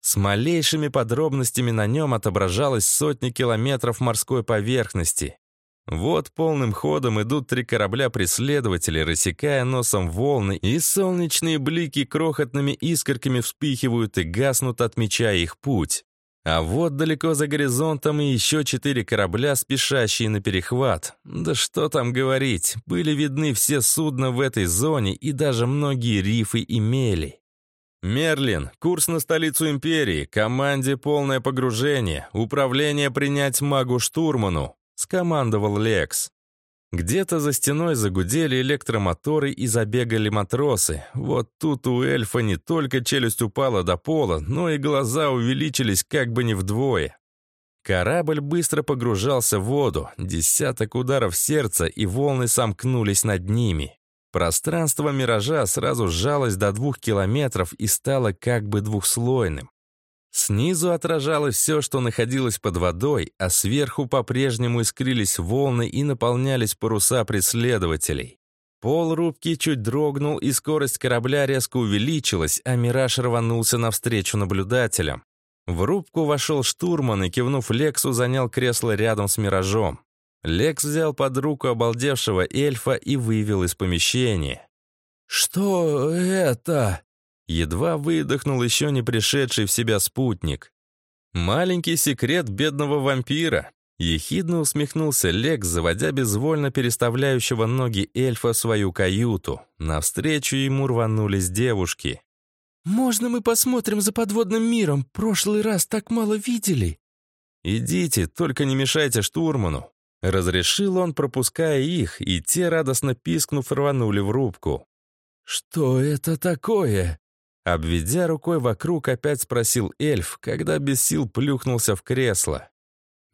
С малейшими подробностями на нем отображалось сотни километров морской поверхности. Вот полным ходом идут три корабля-преследователи, рассекая носом волны, и солнечные блики крохотными искорками вспихивают и гаснут, отмечая их путь. А вот далеко за горизонтом и еще четыре корабля, спешащие на перехват. Да что там говорить, были видны все судна в этой зоне и даже многие рифы и мели. «Мерлин, курс на столицу Империи, команде полное погружение, управление принять магу-штурману», — скомандовал Лекс. Где-то за стеной загудели электромоторы и забегали матросы. Вот тут у эльфа не только челюсть упала до пола, но и глаза увеличились как бы не вдвое. Корабль быстро погружался в воду, десяток ударов сердца и волны сомкнулись над ними. Пространство «Миража» сразу сжалось до двух километров и стало как бы двухслойным. Снизу отражалось все, что находилось под водой, а сверху по-прежнему искрились волны и наполнялись паруса преследователей. Пол рубки чуть дрогнул, и скорость корабля резко увеличилась, а «Мираж» рванулся навстречу наблюдателям. В рубку вошел штурман и, кивнув Лексу, занял кресло рядом с «Миражом». Лекс взял под руку обалдевшего эльфа и вывел из помещения. «Что это?» Едва выдохнул еще не пришедший в себя спутник. «Маленький секрет бедного вампира», Ехидно усмехнулся Лекс, заводя безвольно переставляющего ноги эльфа в свою каюту. Навстречу ему рванулись девушки. «Можно мы посмотрим за подводным миром? Прошлый раз так мало видели». «Идите, только не мешайте штурману». Разрешил он, пропуская их, и те, радостно пискнув, рванули в рубку. «Что это такое?» Обведя рукой вокруг, опять спросил эльф, когда без сил плюхнулся в кресло.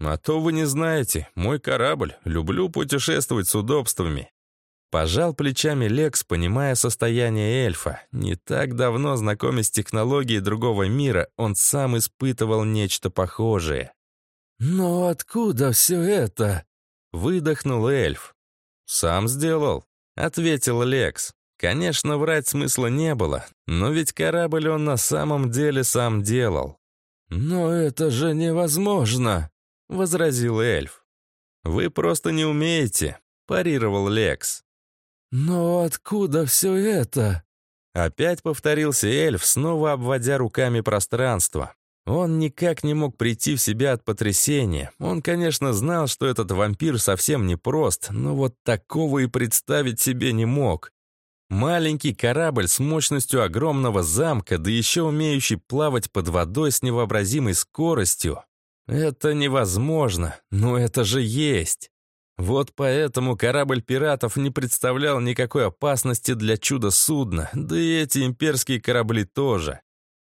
«А то вы не знаете, мой корабль, люблю путешествовать с удобствами». Пожал плечами Лекс, понимая состояние эльфа. Не так давно, знакомясь с технологией другого мира, он сам испытывал нечто похожее. «Но откуда все это?» Выдохнул эльф. «Сам сделал», — ответил Лекс. Конечно, врать смысла не было, но ведь корабль он на самом деле сам делал. «Но это же невозможно!» — возразил эльф. «Вы просто не умеете», — парировал Лекс. «Но откуда все это?» Опять повторился эльф, снова обводя руками пространство. Он никак не мог прийти в себя от потрясения. Он, конечно, знал, что этот вампир совсем непрост, но вот такого и представить себе не мог. Маленький корабль с мощностью огромного замка, да еще умеющий плавать под водой с невообразимой скоростью. Это невозможно, но это же есть. Вот поэтому корабль пиратов не представлял никакой опасности для чудо-судна, да и эти имперские корабли тоже.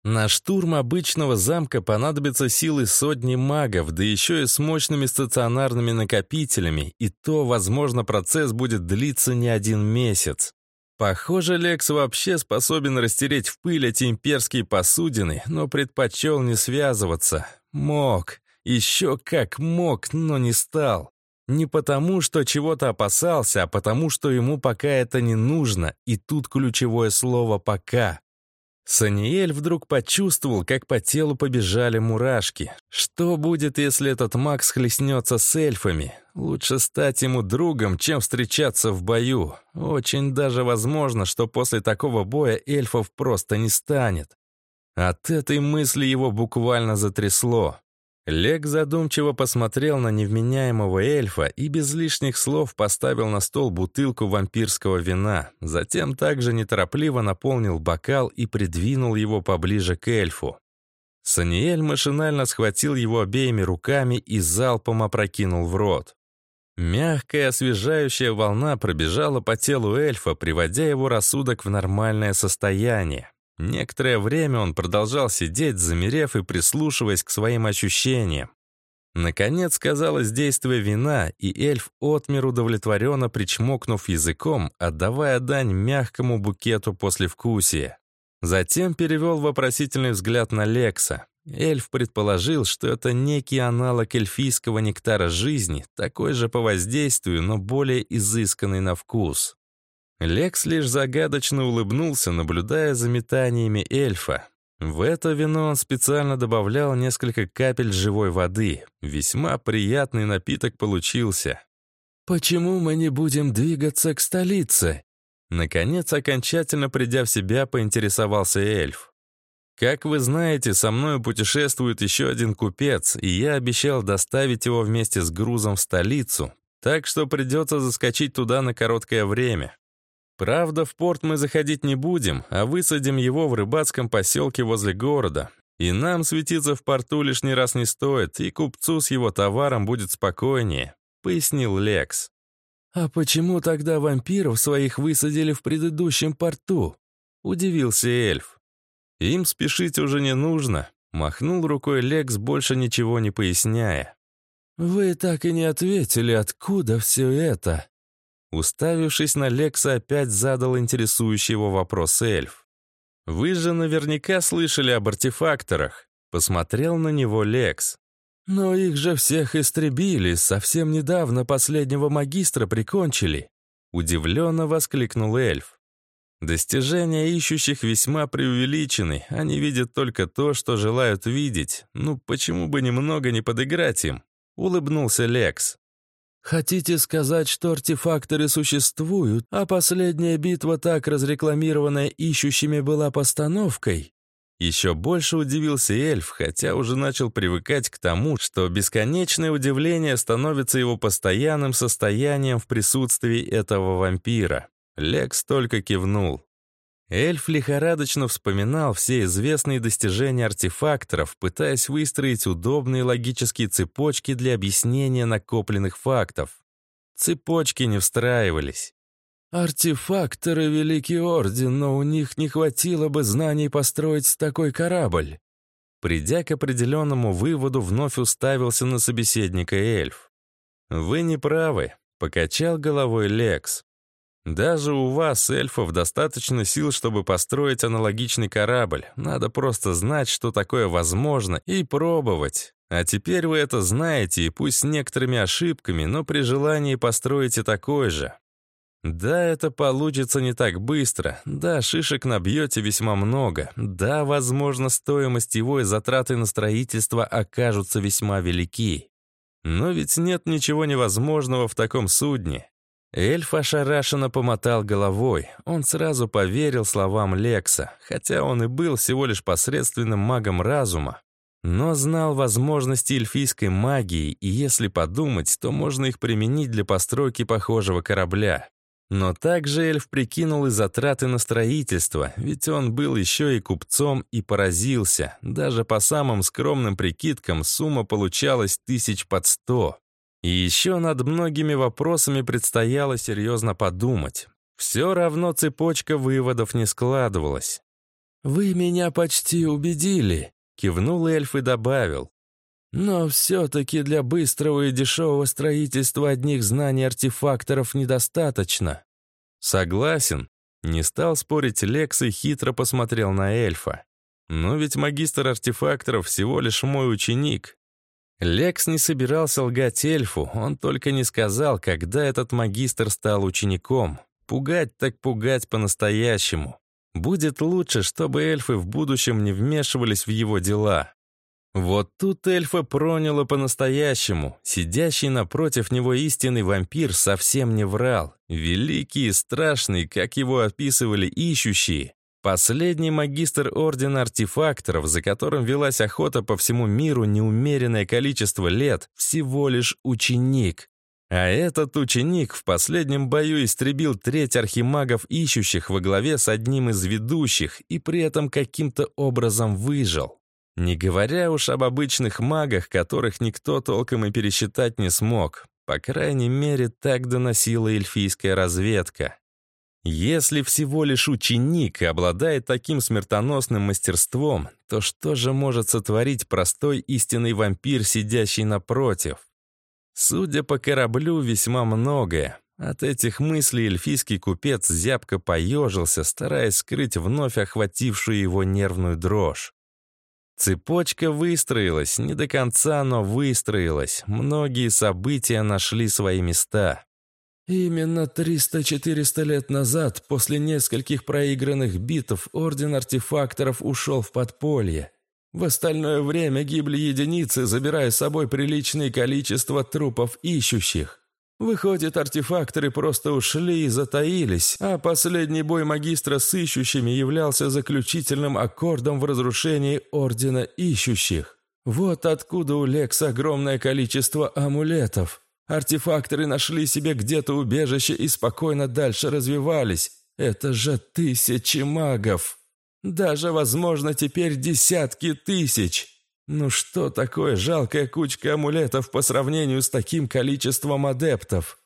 На штурм обычного замка понадобится силы сотни магов, да еще и с мощными стационарными накопителями, и то, возможно, процесс будет длиться не один месяц. Похоже, Лекс вообще способен растереть в пыль эти имперские посудины, но предпочел не связываться. Мог. Еще как мог, но не стал. Не потому, что чего-то опасался, а потому, что ему пока это не нужно, и тут ключевое слово «пока». Саниэль вдруг почувствовал, как по телу побежали мурашки. Что будет, если этот маг схлестнется с эльфами? Лучше стать ему другом, чем встречаться в бою. Очень даже возможно, что после такого боя эльфов просто не станет. От этой мысли его буквально затрясло. Лек задумчиво посмотрел на невменяемого эльфа и без лишних слов поставил на стол бутылку вампирского вина. Затем также неторопливо наполнил бокал и придвинул его поближе к эльфу. Саниэль машинально схватил его обеими руками и залпом опрокинул в рот. Мягкая освежающая волна пробежала по телу эльфа, приводя его рассудок в нормальное состояние. Некоторое время он продолжал сидеть, замерев и прислушиваясь к своим ощущениям. Наконец сказалось действие вина, и эльф отмер удовлетворенно причмокнув языком, отдавая дань мягкому букету послевкусия. Затем перевел вопросительный взгляд на Лекса. Эльф предположил, что это некий аналог эльфийского нектара жизни, такой же по воздействию, но более изысканный на вкус. Лекс лишь загадочно улыбнулся, наблюдая за метаниями эльфа. В это вино он специально добавлял несколько капель живой воды. Весьма приятный напиток получился. «Почему мы не будем двигаться к столице?» Наконец, окончательно придя в себя, поинтересовался эльф. «Как вы знаете, со мной путешествует еще один купец, и я обещал доставить его вместе с грузом в столицу, так что придется заскочить туда на короткое время. Правда, в порт мы заходить не будем, а высадим его в рыбацком поселке возле города. И нам светиться в порту лишний раз не стоит, и купцу с его товаром будет спокойнее», — пояснил Лекс. «А почему тогда вампиров своих высадили в предыдущем порту?» — удивился эльф. «Им спешить уже не нужно», — махнул рукой Лекс, больше ничего не поясняя. «Вы так и не ответили, откуда все это?» Уставившись на Лекса, опять задал интересующий его вопрос эльф. «Вы же наверняка слышали об артефакторах», — посмотрел на него Лекс. «Но их же всех истребили, совсем недавно последнего магистра прикончили», — удивленно воскликнул эльф. Достижения ищущих весьма преувеличены, они видят только то, что желают видеть. Ну, почему бы немного не подыграть им? Улыбнулся Лекс. «Хотите сказать, что артефакторы существуют, а последняя битва, так разрекламированная ищущими, была постановкой?» Еще больше удивился эльф, хотя уже начал привыкать к тому, что бесконечное удивление становится его постоянным состоянием в присутствии этого вампира. Лекс только кивнул. Эльф лихорадочно вспоминал все известные достижения артефакторов, пытаясь выстроить удобные логические цепочки для объяснения накопленных фактов. Цепочки не встраивались. «Артефакторы — Великий Орден, но у них не хватило бы знаний построить такой корабль». Придя к определенному выводу, вновь уставился на собеседника эльф. «Вы не правы», — покачал головой Лекс. Даже у вас, эльфов, достаточно сил, чтобы построить аналогичный корабль. Надо просто знать, что такое возможно, и пробовать. А теперь вы это знаете, и пусть с некоторыми ошибками, но при желании построите такой же. Да, это получится не так быстро. Да, шишек набьете весьма много. Да, возможно, стоимость его и затраты на строительство окажутся весьма велики. Но ведь нет ничего невозможного в таком судне. Эльф ошарашенно помотал головой. Он сразу поверил словам Лекса, хотя он и был всего лишь посредственным магом разума. Но знал возможности эльфийской магии, и если подумать, то можно их применить для постройки похожего корабля. Но также эльф прикинул и затраты на строительство, ведь он был еще и купцом и поразился. Даже по самым скромным прикидкам сумма получалась тысяч под сто. И еще над многими вопросами предстояло серьезно подумать. Все равно цепочка выводов не складывалась. «Вы меня почти убедили», — кивнул эльф и добавил. «Но все-таки для быстрого и дешевого строительства одних знаний артефакторов недостаточно». «Согласен», — не стал спорить Лекс и хитро посмотрел на эльфа. «Но ведь магистр артефакторов всего лишь мой ученик, Лекс не собирался лгать эльфу, он только не сказал, когда этот магистр стал учеником. Пугать так пугать по-настоящему. Будет лучше, чтобы эльфы в будущем не вмешивались в его дела. Вот тут эльфа проняло по-настоящему. Сидящий напротив него истинный вампир совсем не врал. Великий и страшный, как его описывали ищущие. Последний магистр Ордена Артефакторов, за которым велась охота по всему миру неумеренное количество лет, всего лишь ученик. А этот ученик в последнем бою истребил треть архимагов ищущих во главе с одним из ведущих и при этом каким-то образом выжил. Не говоря уж об обычных магах, которых никто толком и пересчитать не смог. По крайней мере, так доносила эльфийская разведка. Если всего лишь ученик обладает таким смертоносным мастерством, то что же может сотворить простой истинный вампир, сидящий напротив? Судя по кораблю, весьма многое. От этих мыслей эльфийский купец зябко поежился, стараясь скрыть вновь охватившую его нервную дрожь. Цепочка выстроилась, не до конца, но выстроилась. Многие события нашли свои места. Именно 300-400 лет назад, после нескольких проигранных битв, Орден Артефакторов ушел в подполье. В остальное время гибли единицы, забирая с собой приличное количество трупов ищущих. Выходит, артефакторы просто ушли и затаились, а последний бой магистра с ищущими являлся заключительным аккордом в разрушении Ордена Ищущих. Вот откуда у Лекса огромное количество амулетов. Артефакторы нашли себе где-то убежище и спокойно дальше развивались. Это же тысячи магов! Даже, возможно, теперь десятки тысяч! Ну что такое жалкая кучка амулетов по сравнению с таким количеством адептов?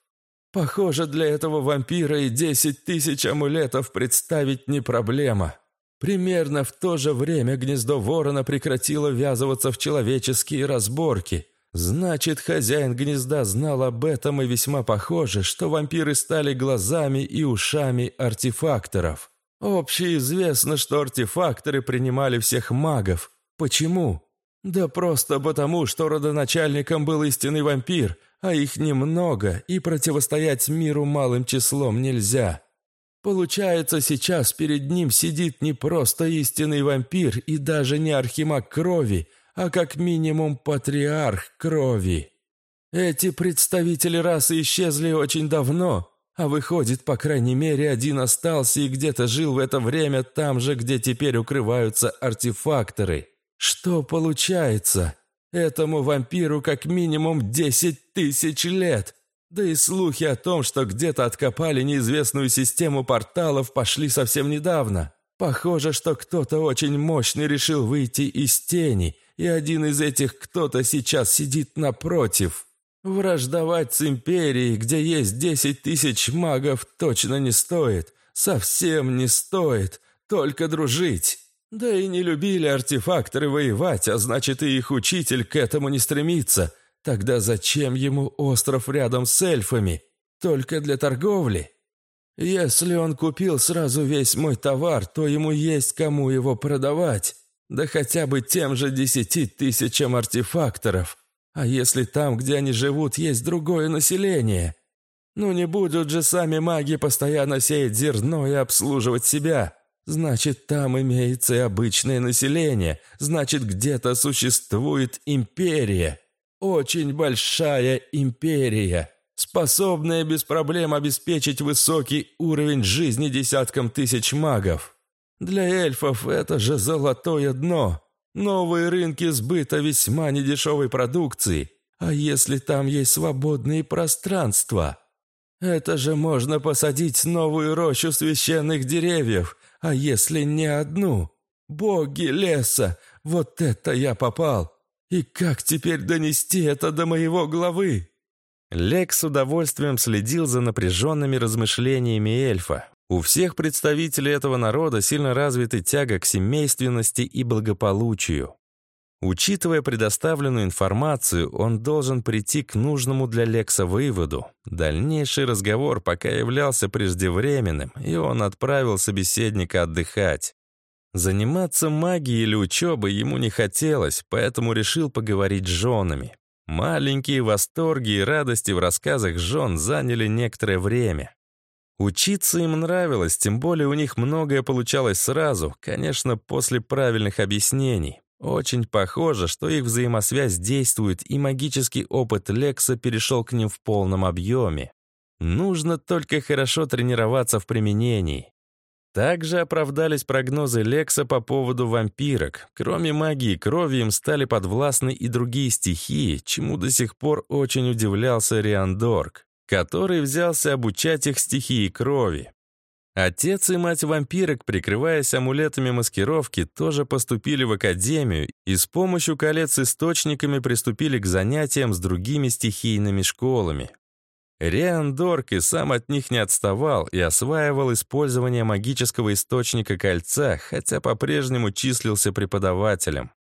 Похоже, для этого вампира и десять тысяч амулетов представить не проблема. Примерно в то же время гнездо ворона прекратило ввязываться в человеческие разборки. Значит, хозяин гнезда знал об этом и весьма похоже, что вампиры стали глазами и ушами артефакторов. Общеизвестно, что артефакторы принимали всех магов. Почему? Да просто потому, что родоначальником был истинный вампир, а их немного, и противостоять миру малым числом нельзя. Получается, сейчас перед ним сидит не просто истинный вампир и даже не архимаг крови, а как минимум патриарх крови. Эти представители расы исчезли очень давно, а выходит, по крайней мере, один остался и где-то жил в это время там же, где теперь укрываются артефакторы. Что получается? Этому вампиру как минимум десять тысяч лет. Да и слухи о том, что где-то откопали неизвестную систему порталов, пошли совсем недавно. Похоже, что кто-то очень мощный решил выйти из тени, и один из этих кто-то сейчас сидит напротив. Враждовать с Империей, где есть десять тысяч магов, точно не стоит. Совсем не стоит. Только дружить. Да и не любили артефакторы воевать, а значит и их учитель к этому не стремится. Тогда зачем ему остров рядом с эльфами? Только для торговли? Если он купил сразу весь мой товар, то ему есть кому его продавать. Да хотя бы тем же десяти тысячам артефакторов. А если там, где они живут, есть другое население? Ну не будут же сами маги постоянно сеять зерно и обслуживать себя. Значит, там имеется и обычное население. Значит, где-то существует империя. Очень большая империя, способная без проблем обеспечить высокий уровень жизни десяткам тысяч магов. Для эльфов это же золотое дно. Новые рынки сбыта весьма недешевой продукции. А если там есть свободные пространства? Это же можно посадить новую рощу священных деревьев, а если не одну? Боги леса, вот это я попал! И как теперь донести это до моего главы? Лекс с удовольствием следил за напряженными размышлениями эльфа. У всех представителей этого народа сильно развиты тяга к семейственности и благополучию. Учитывая предоставленную информацию, он должен прийти к нужному для Лекса выводу. Дальнейший разговор пока являлся преждевременным, и он отправил собеседника отдыхать. Заниматься магией или учебой ему не хотелось, поэтому решил поговорить с женами. Маленькие восторги и радости в рассказах жен заняли некоторое время. Учиться им нравилось, тем более у них многое получалось сразу, конечно, после правильных объяснений. Очень похоже, что их взаимосвязь действует, и магический опыт Лекса перешел к ним в полном объеме. Нужно только хорошо тренироваться в применении. Также оправдались прогнозы Лекса по поводу вампирок. Кроме магии крови им стали подвластны и другие стихии, чему до сих пор очень удивлялся Риандорг, который взялся обучать их стихии крови. Отец и мать вампирок, прикрываясь амулетами маскировки, тоже поступили в академию и с помощью колец с источниками приступили к занятиям с другими стихийными школами. Риан Дорк и сам от них не отставал и осваивал использование магического источника кольца, хотя по-прежнему числился преподавателем.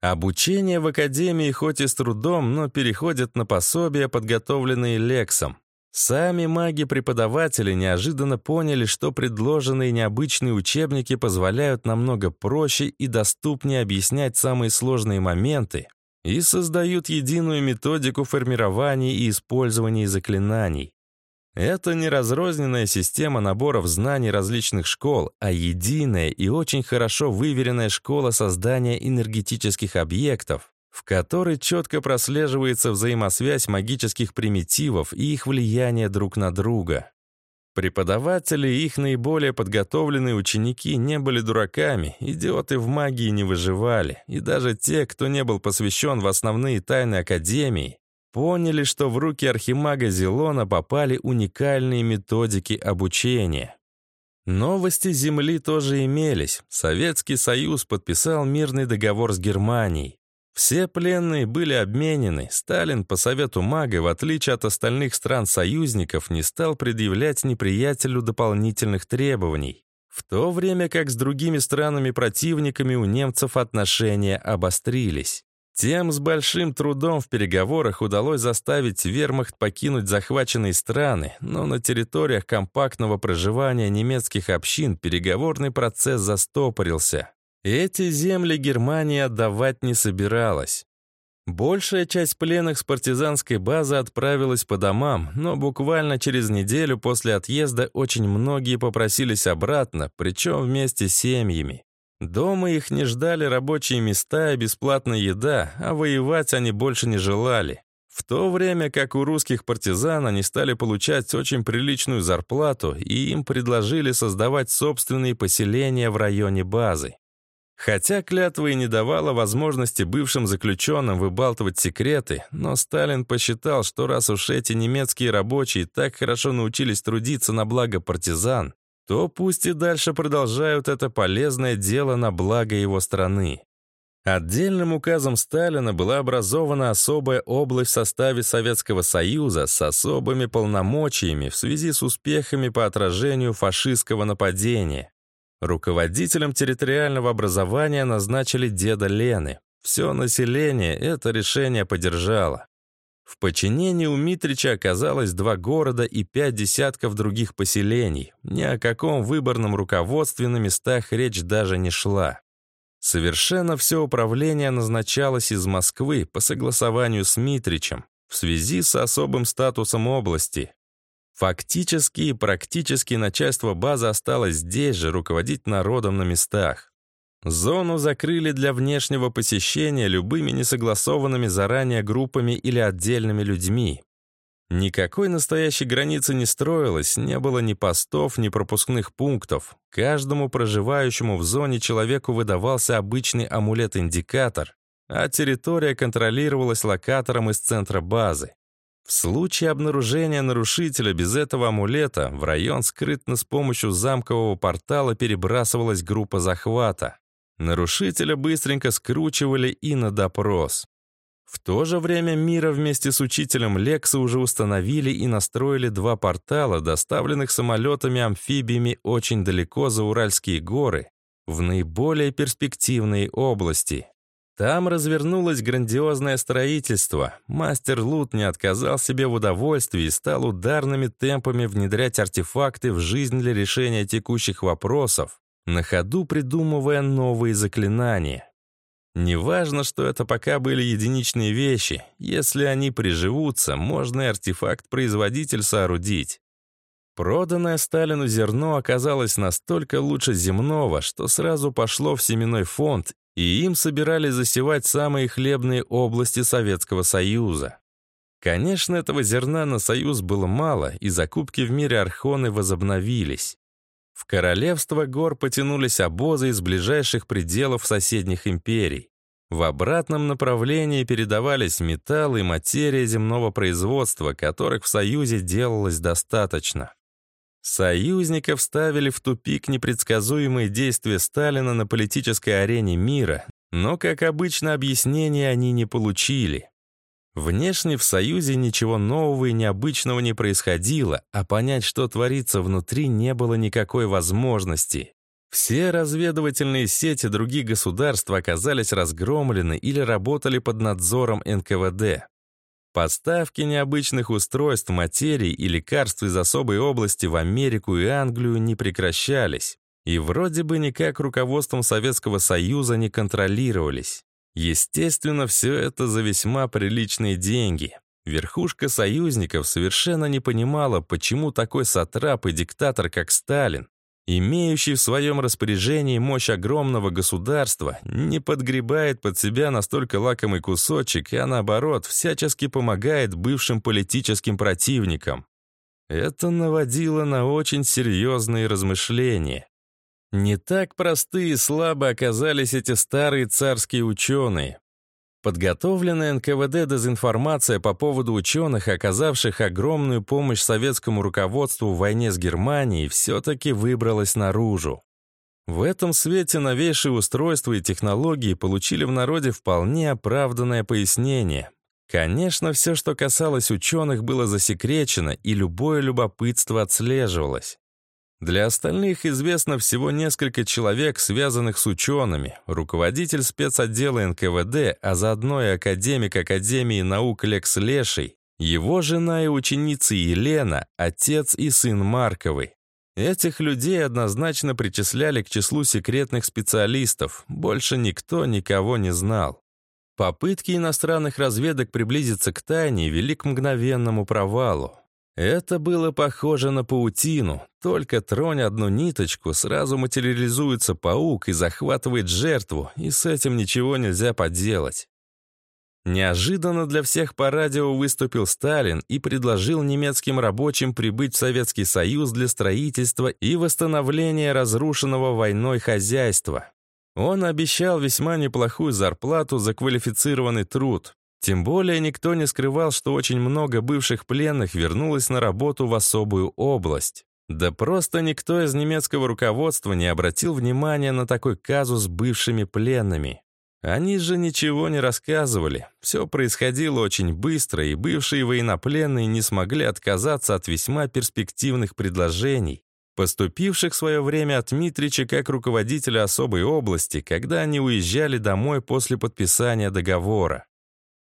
Обучение в академии хоть и с трудом, но переходит на пособия, подготовленные Лексом. Сами маги-преподаватели неожиданно поняли, что предложенные необычные учебники позволяют намного проще и доступнее объяснять самые сложные моменты и создают единую методику формирования и использования заклинаний. Это не разрозненная система наборов знаний различных школ, а единая и очень хорошо выверенная школа создания энергетических объектов, в которой четко прослеживается взаимосвязь магических примитивов и их влияние друг на друга. Преподаватели и их наиболее подготовленные ученики не были дураками, идиоты в магии не выживали, и даже те, кто не был посвящен в основные тайны Академии, поняли, что в руки архимага Зелона попали уникальные методики обучения. Новости Земли тоже имелись. Советский Союз подписал мирный договор с Германией. Все пленные были обменены. Сталин по совету мага, в отличие от остальных стран-союзников, не стал предъявлять неприятелю дополнительных требований. В то время как с другими странами-противниками у немцев отношения обострились. Тем с большим трудом в переговорах удалось заставить вермахт покинуть захваченные страны, но на территориях компактного проживания немецких общин переговорный процесс застопорился. Эти земли Германия отдавать не собиралась. Большая часть пленных с партизанской базы отправилась по домам, но буквально через неделю после отъезда очень многие попросились обратно, причем вместе с семьями. Дома их не ждали рабочие места и бесплатная еда, а воевать они больше не желали. В то время как у русских партизан они стали получать очень приличную зарплату, и им предложили создавать собственные поселения в районе базы. Хотя клятва и не давала возможности бывшим заключенным выбалтывать секреты, но Сталин посчитал, что раз уж эти немецкие рабочие так хорошо научились трудиться на благо партизан, то пусть и дальше продолжают это полезное дело на благо его страны. Отдельным указом Сталина была образована особая область в составе Советского Союза с особыми полномочиями в связи с успехами по отражению фашистского нападения. Руководителем территориального образования назначили деда Лены. Все население это решение поддержало. В подчинении у Митрича оказалось два города и пять десятков других поселений. Ни о каком выборном руководстве на местах речь даже не шла. Совершенно все управление назначалось из Москвы по согласованию с Митричем в связи с особым статусом области, Фактически и практически начальство базы осталось здесь же руководить народом на местах. Зону закрыли для внешнего посещения любыми несогласованными заранее группами или отдельными людьми. Никакой настоящей границы не строилось, не было ни постов, ни пропускных пунктов. Каждому проживающему в зоне человеку выдавался обычный амулет-индикатор, а территория контролировалась локатором из центра базы. В случае обнаружения нарушителя без этого амулета в район скрытно с помощью замкового портала перебрасывалась группа захвата. Нарушителя быстренько скручивали и на допрос. В то же время Мира вместе с учителем Лекса уже установили и настроили два портала, доставленных самолетами-амфибиями очень далеко за Уральские горы, в наиболее перспективные области. Там развернулось грандиозное строительство. Мастер Лут не отказал себе в удовольствии и стал ударными темпами внедрять артефакты в жизнь для решения текущих вопросов, на ходу придумывая новые заклинания. Неважно, что это пока были единичные вещи. Если они приживутся, можно и артефакт-производитель соорудить. Проданное Сталину зерно оказалось настолько лучше земного, что сразу пошло в семенной фонд и им собирались засевать самые хлебные области Советского Союза. Конечно, этого зерна на Союз было мало, и закупки в мире Архоны возобновились. В королевство гор потянулись обозы из ближайших пределов соседних империй. В обратном направлении передавались металлы и материя земного производства, которых в Союзе делалось достаточно. Союзников ставили в тупик непредсказуемые действия Сталина на политической арене мира, но, как обычно, объяснения они не получили. Внешне в Союзе ничего нового и необычного не происходило, а понять, что творится внутри, не было никакой возможности. Все разведывательные сети других государств оказались разгромлены или работали под надзором НКВД. Поставки необычных устройств, материй и лекарств из особой области в Америку и Англию не прекращались. И вроде бы никак руководством Советского Союза не контролировались. Естественно, все это за весьма приличные деньги. Верхушка союзников совершенно не понимала, почему такой сатрап и диктатор, как Сталин, имеющий в своем распоряжении мощь огромного государства, не подгребает под себя настолько лакомый кусочек, а наоборот, всячески помогает бывшим политическим противникам. Это наводило на очень серьезные размышления. Не так просты и слабо оказались эти старые царские ученые. Подготовленная НКВД дезинформация по поводу ученых, оказавших огромную помощь советскому руководству в войне с Германией, все-таки выбралась наружу. В этом свете новейшие устройства и технологии получили в народе вполне оправданное пояснение. Конечно, все, что касалось ученых, было засекречено, и любое любопытство отслеживалось. Для остальных известно всего несколько человек, связанных с учеными, руководитель спецотдела НКВД, а заодно и академик Академии наук Лекс Леший, его жена и ученица Елена, отец и сын Марковой. Этих людей однозначно причисляли к числу секретных специалистов, больше никто никого не знал. Попытки иностранных разведок приблизиться к тайне вели к мгновенному провалу. Это было похоже на паутину, только тронь одну ниточку, сразу материализуется паук и захватывает жертву, и с этим ничего нельзя поделать. Неожиданно для всех по радио выступил Сталин и предложил немецким рабочим прибыть в Советский Союз для строительства и восстановления разрушенного войной хозяйства. Он обещал весьма неплохую зарплату за квалифицированный труд, тем более никто не скрывал, что очень много бывших пленных вернулось на работу в особую область. Да просто никто из немецкого руководства не обратил внимания на такой казус с бывшими пленными. Они же ничего не рассказывали. Все происходило очень быстро, и бывшие военнопленные не смогли отказаться от весьма перспективных предложений, поступивших в свое время от Митрича как руководителя особой области, когда они уезжали домой после подписания договора.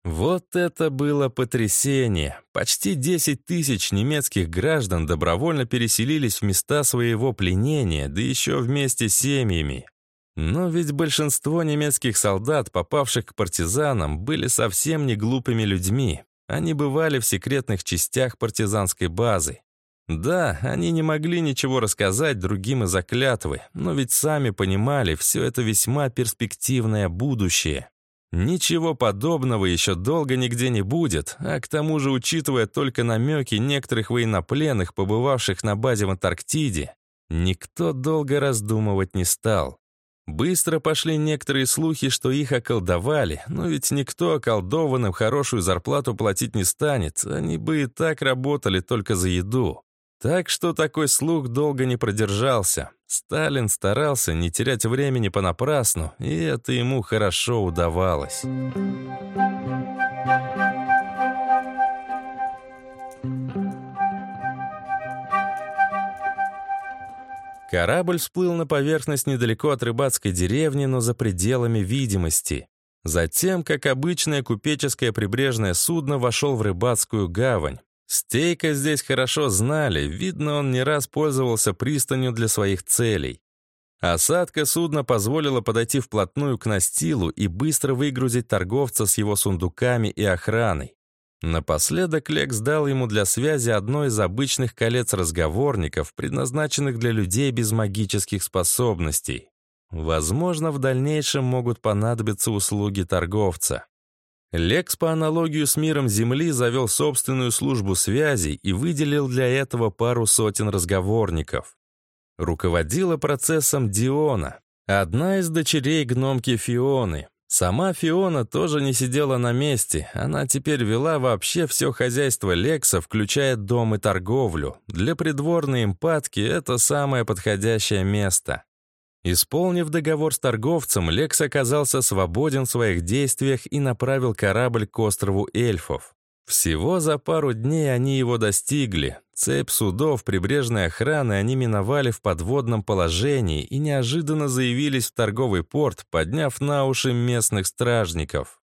Вот это было потрясение. Почти 10 тысяч немецких граждан добровольно переселились в места своего пленения, да еще вместе с семьями. Но ведь большинство немецких солдат, попавших к партизанам, были совсем не глупыми людьми. Они бывали в секретных частях партизанской базы. Да, они не могли ничего рассказать другим из-за клятвы, но ведь сами понимали, все это весьма перспективное будущее. Ничего подобного еще долго нигде не будет, а к тому же, учитывая только намеки некоторых военнопленных, побывавших на базе в Антарктиде, никто долго раздумывать не стал. Быстро пошли некоторые слухи, что их околдовали, но ведь никто околдованным хорошую зарплату платить не станет, они бы и так работали только за еду. Так что такой слух долго не продержался. Сталин старался не терять времени понапрасну, и это ему хорошо удавалось. Корабль всплыл на поверхность недалеко от рыбацкой деревни, но за пределами видимости. Затем, как обычное купеческое прибрежное судно, вошел в рыбацкую гавань. Стейка здесь хорошо знали, видно, он не раз пользовался пристанью для своих целей. Осадка судна позволила подойти вплотную к настилу и быстро выгрузить торговца с его сундуками и охраной. Напоследок Лекс дал ему для связи одно из обычных колец-разговорников, предназначенных для людей без магических способностей. Возможно, в дальнейшем могут понадобиться услуги торговца. Лекс по аналогию с миром Земли завел собственную службу связи и выделил для этого пару сотен разговорников. Руководила процессом Диона, одна из дочерей гномки Фионы. Сама Фиона тоже не сидела на месте, она теперь вела вообще все хозяйство Лекса, включая дом и торговлю. Для придворной импатки это самое подходящее место. Исполнив договор с торговцем, Лекс оказался свободен в своих действиях и направил корабль к острову эльфов. Всего за пару дней они его достигли. Цепь судов прибрежной охраны они миновали в подводном положении и неожиданно заявились в торговый порт, подняв на уши местных стражников.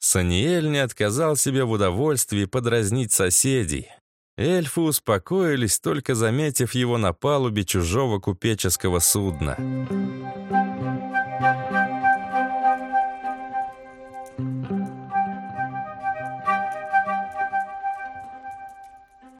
Саниэль не отказал себе в удовольствии подразнить соседей. Эльфы успокоились, только заметив его на палубе чужого купеческого судна.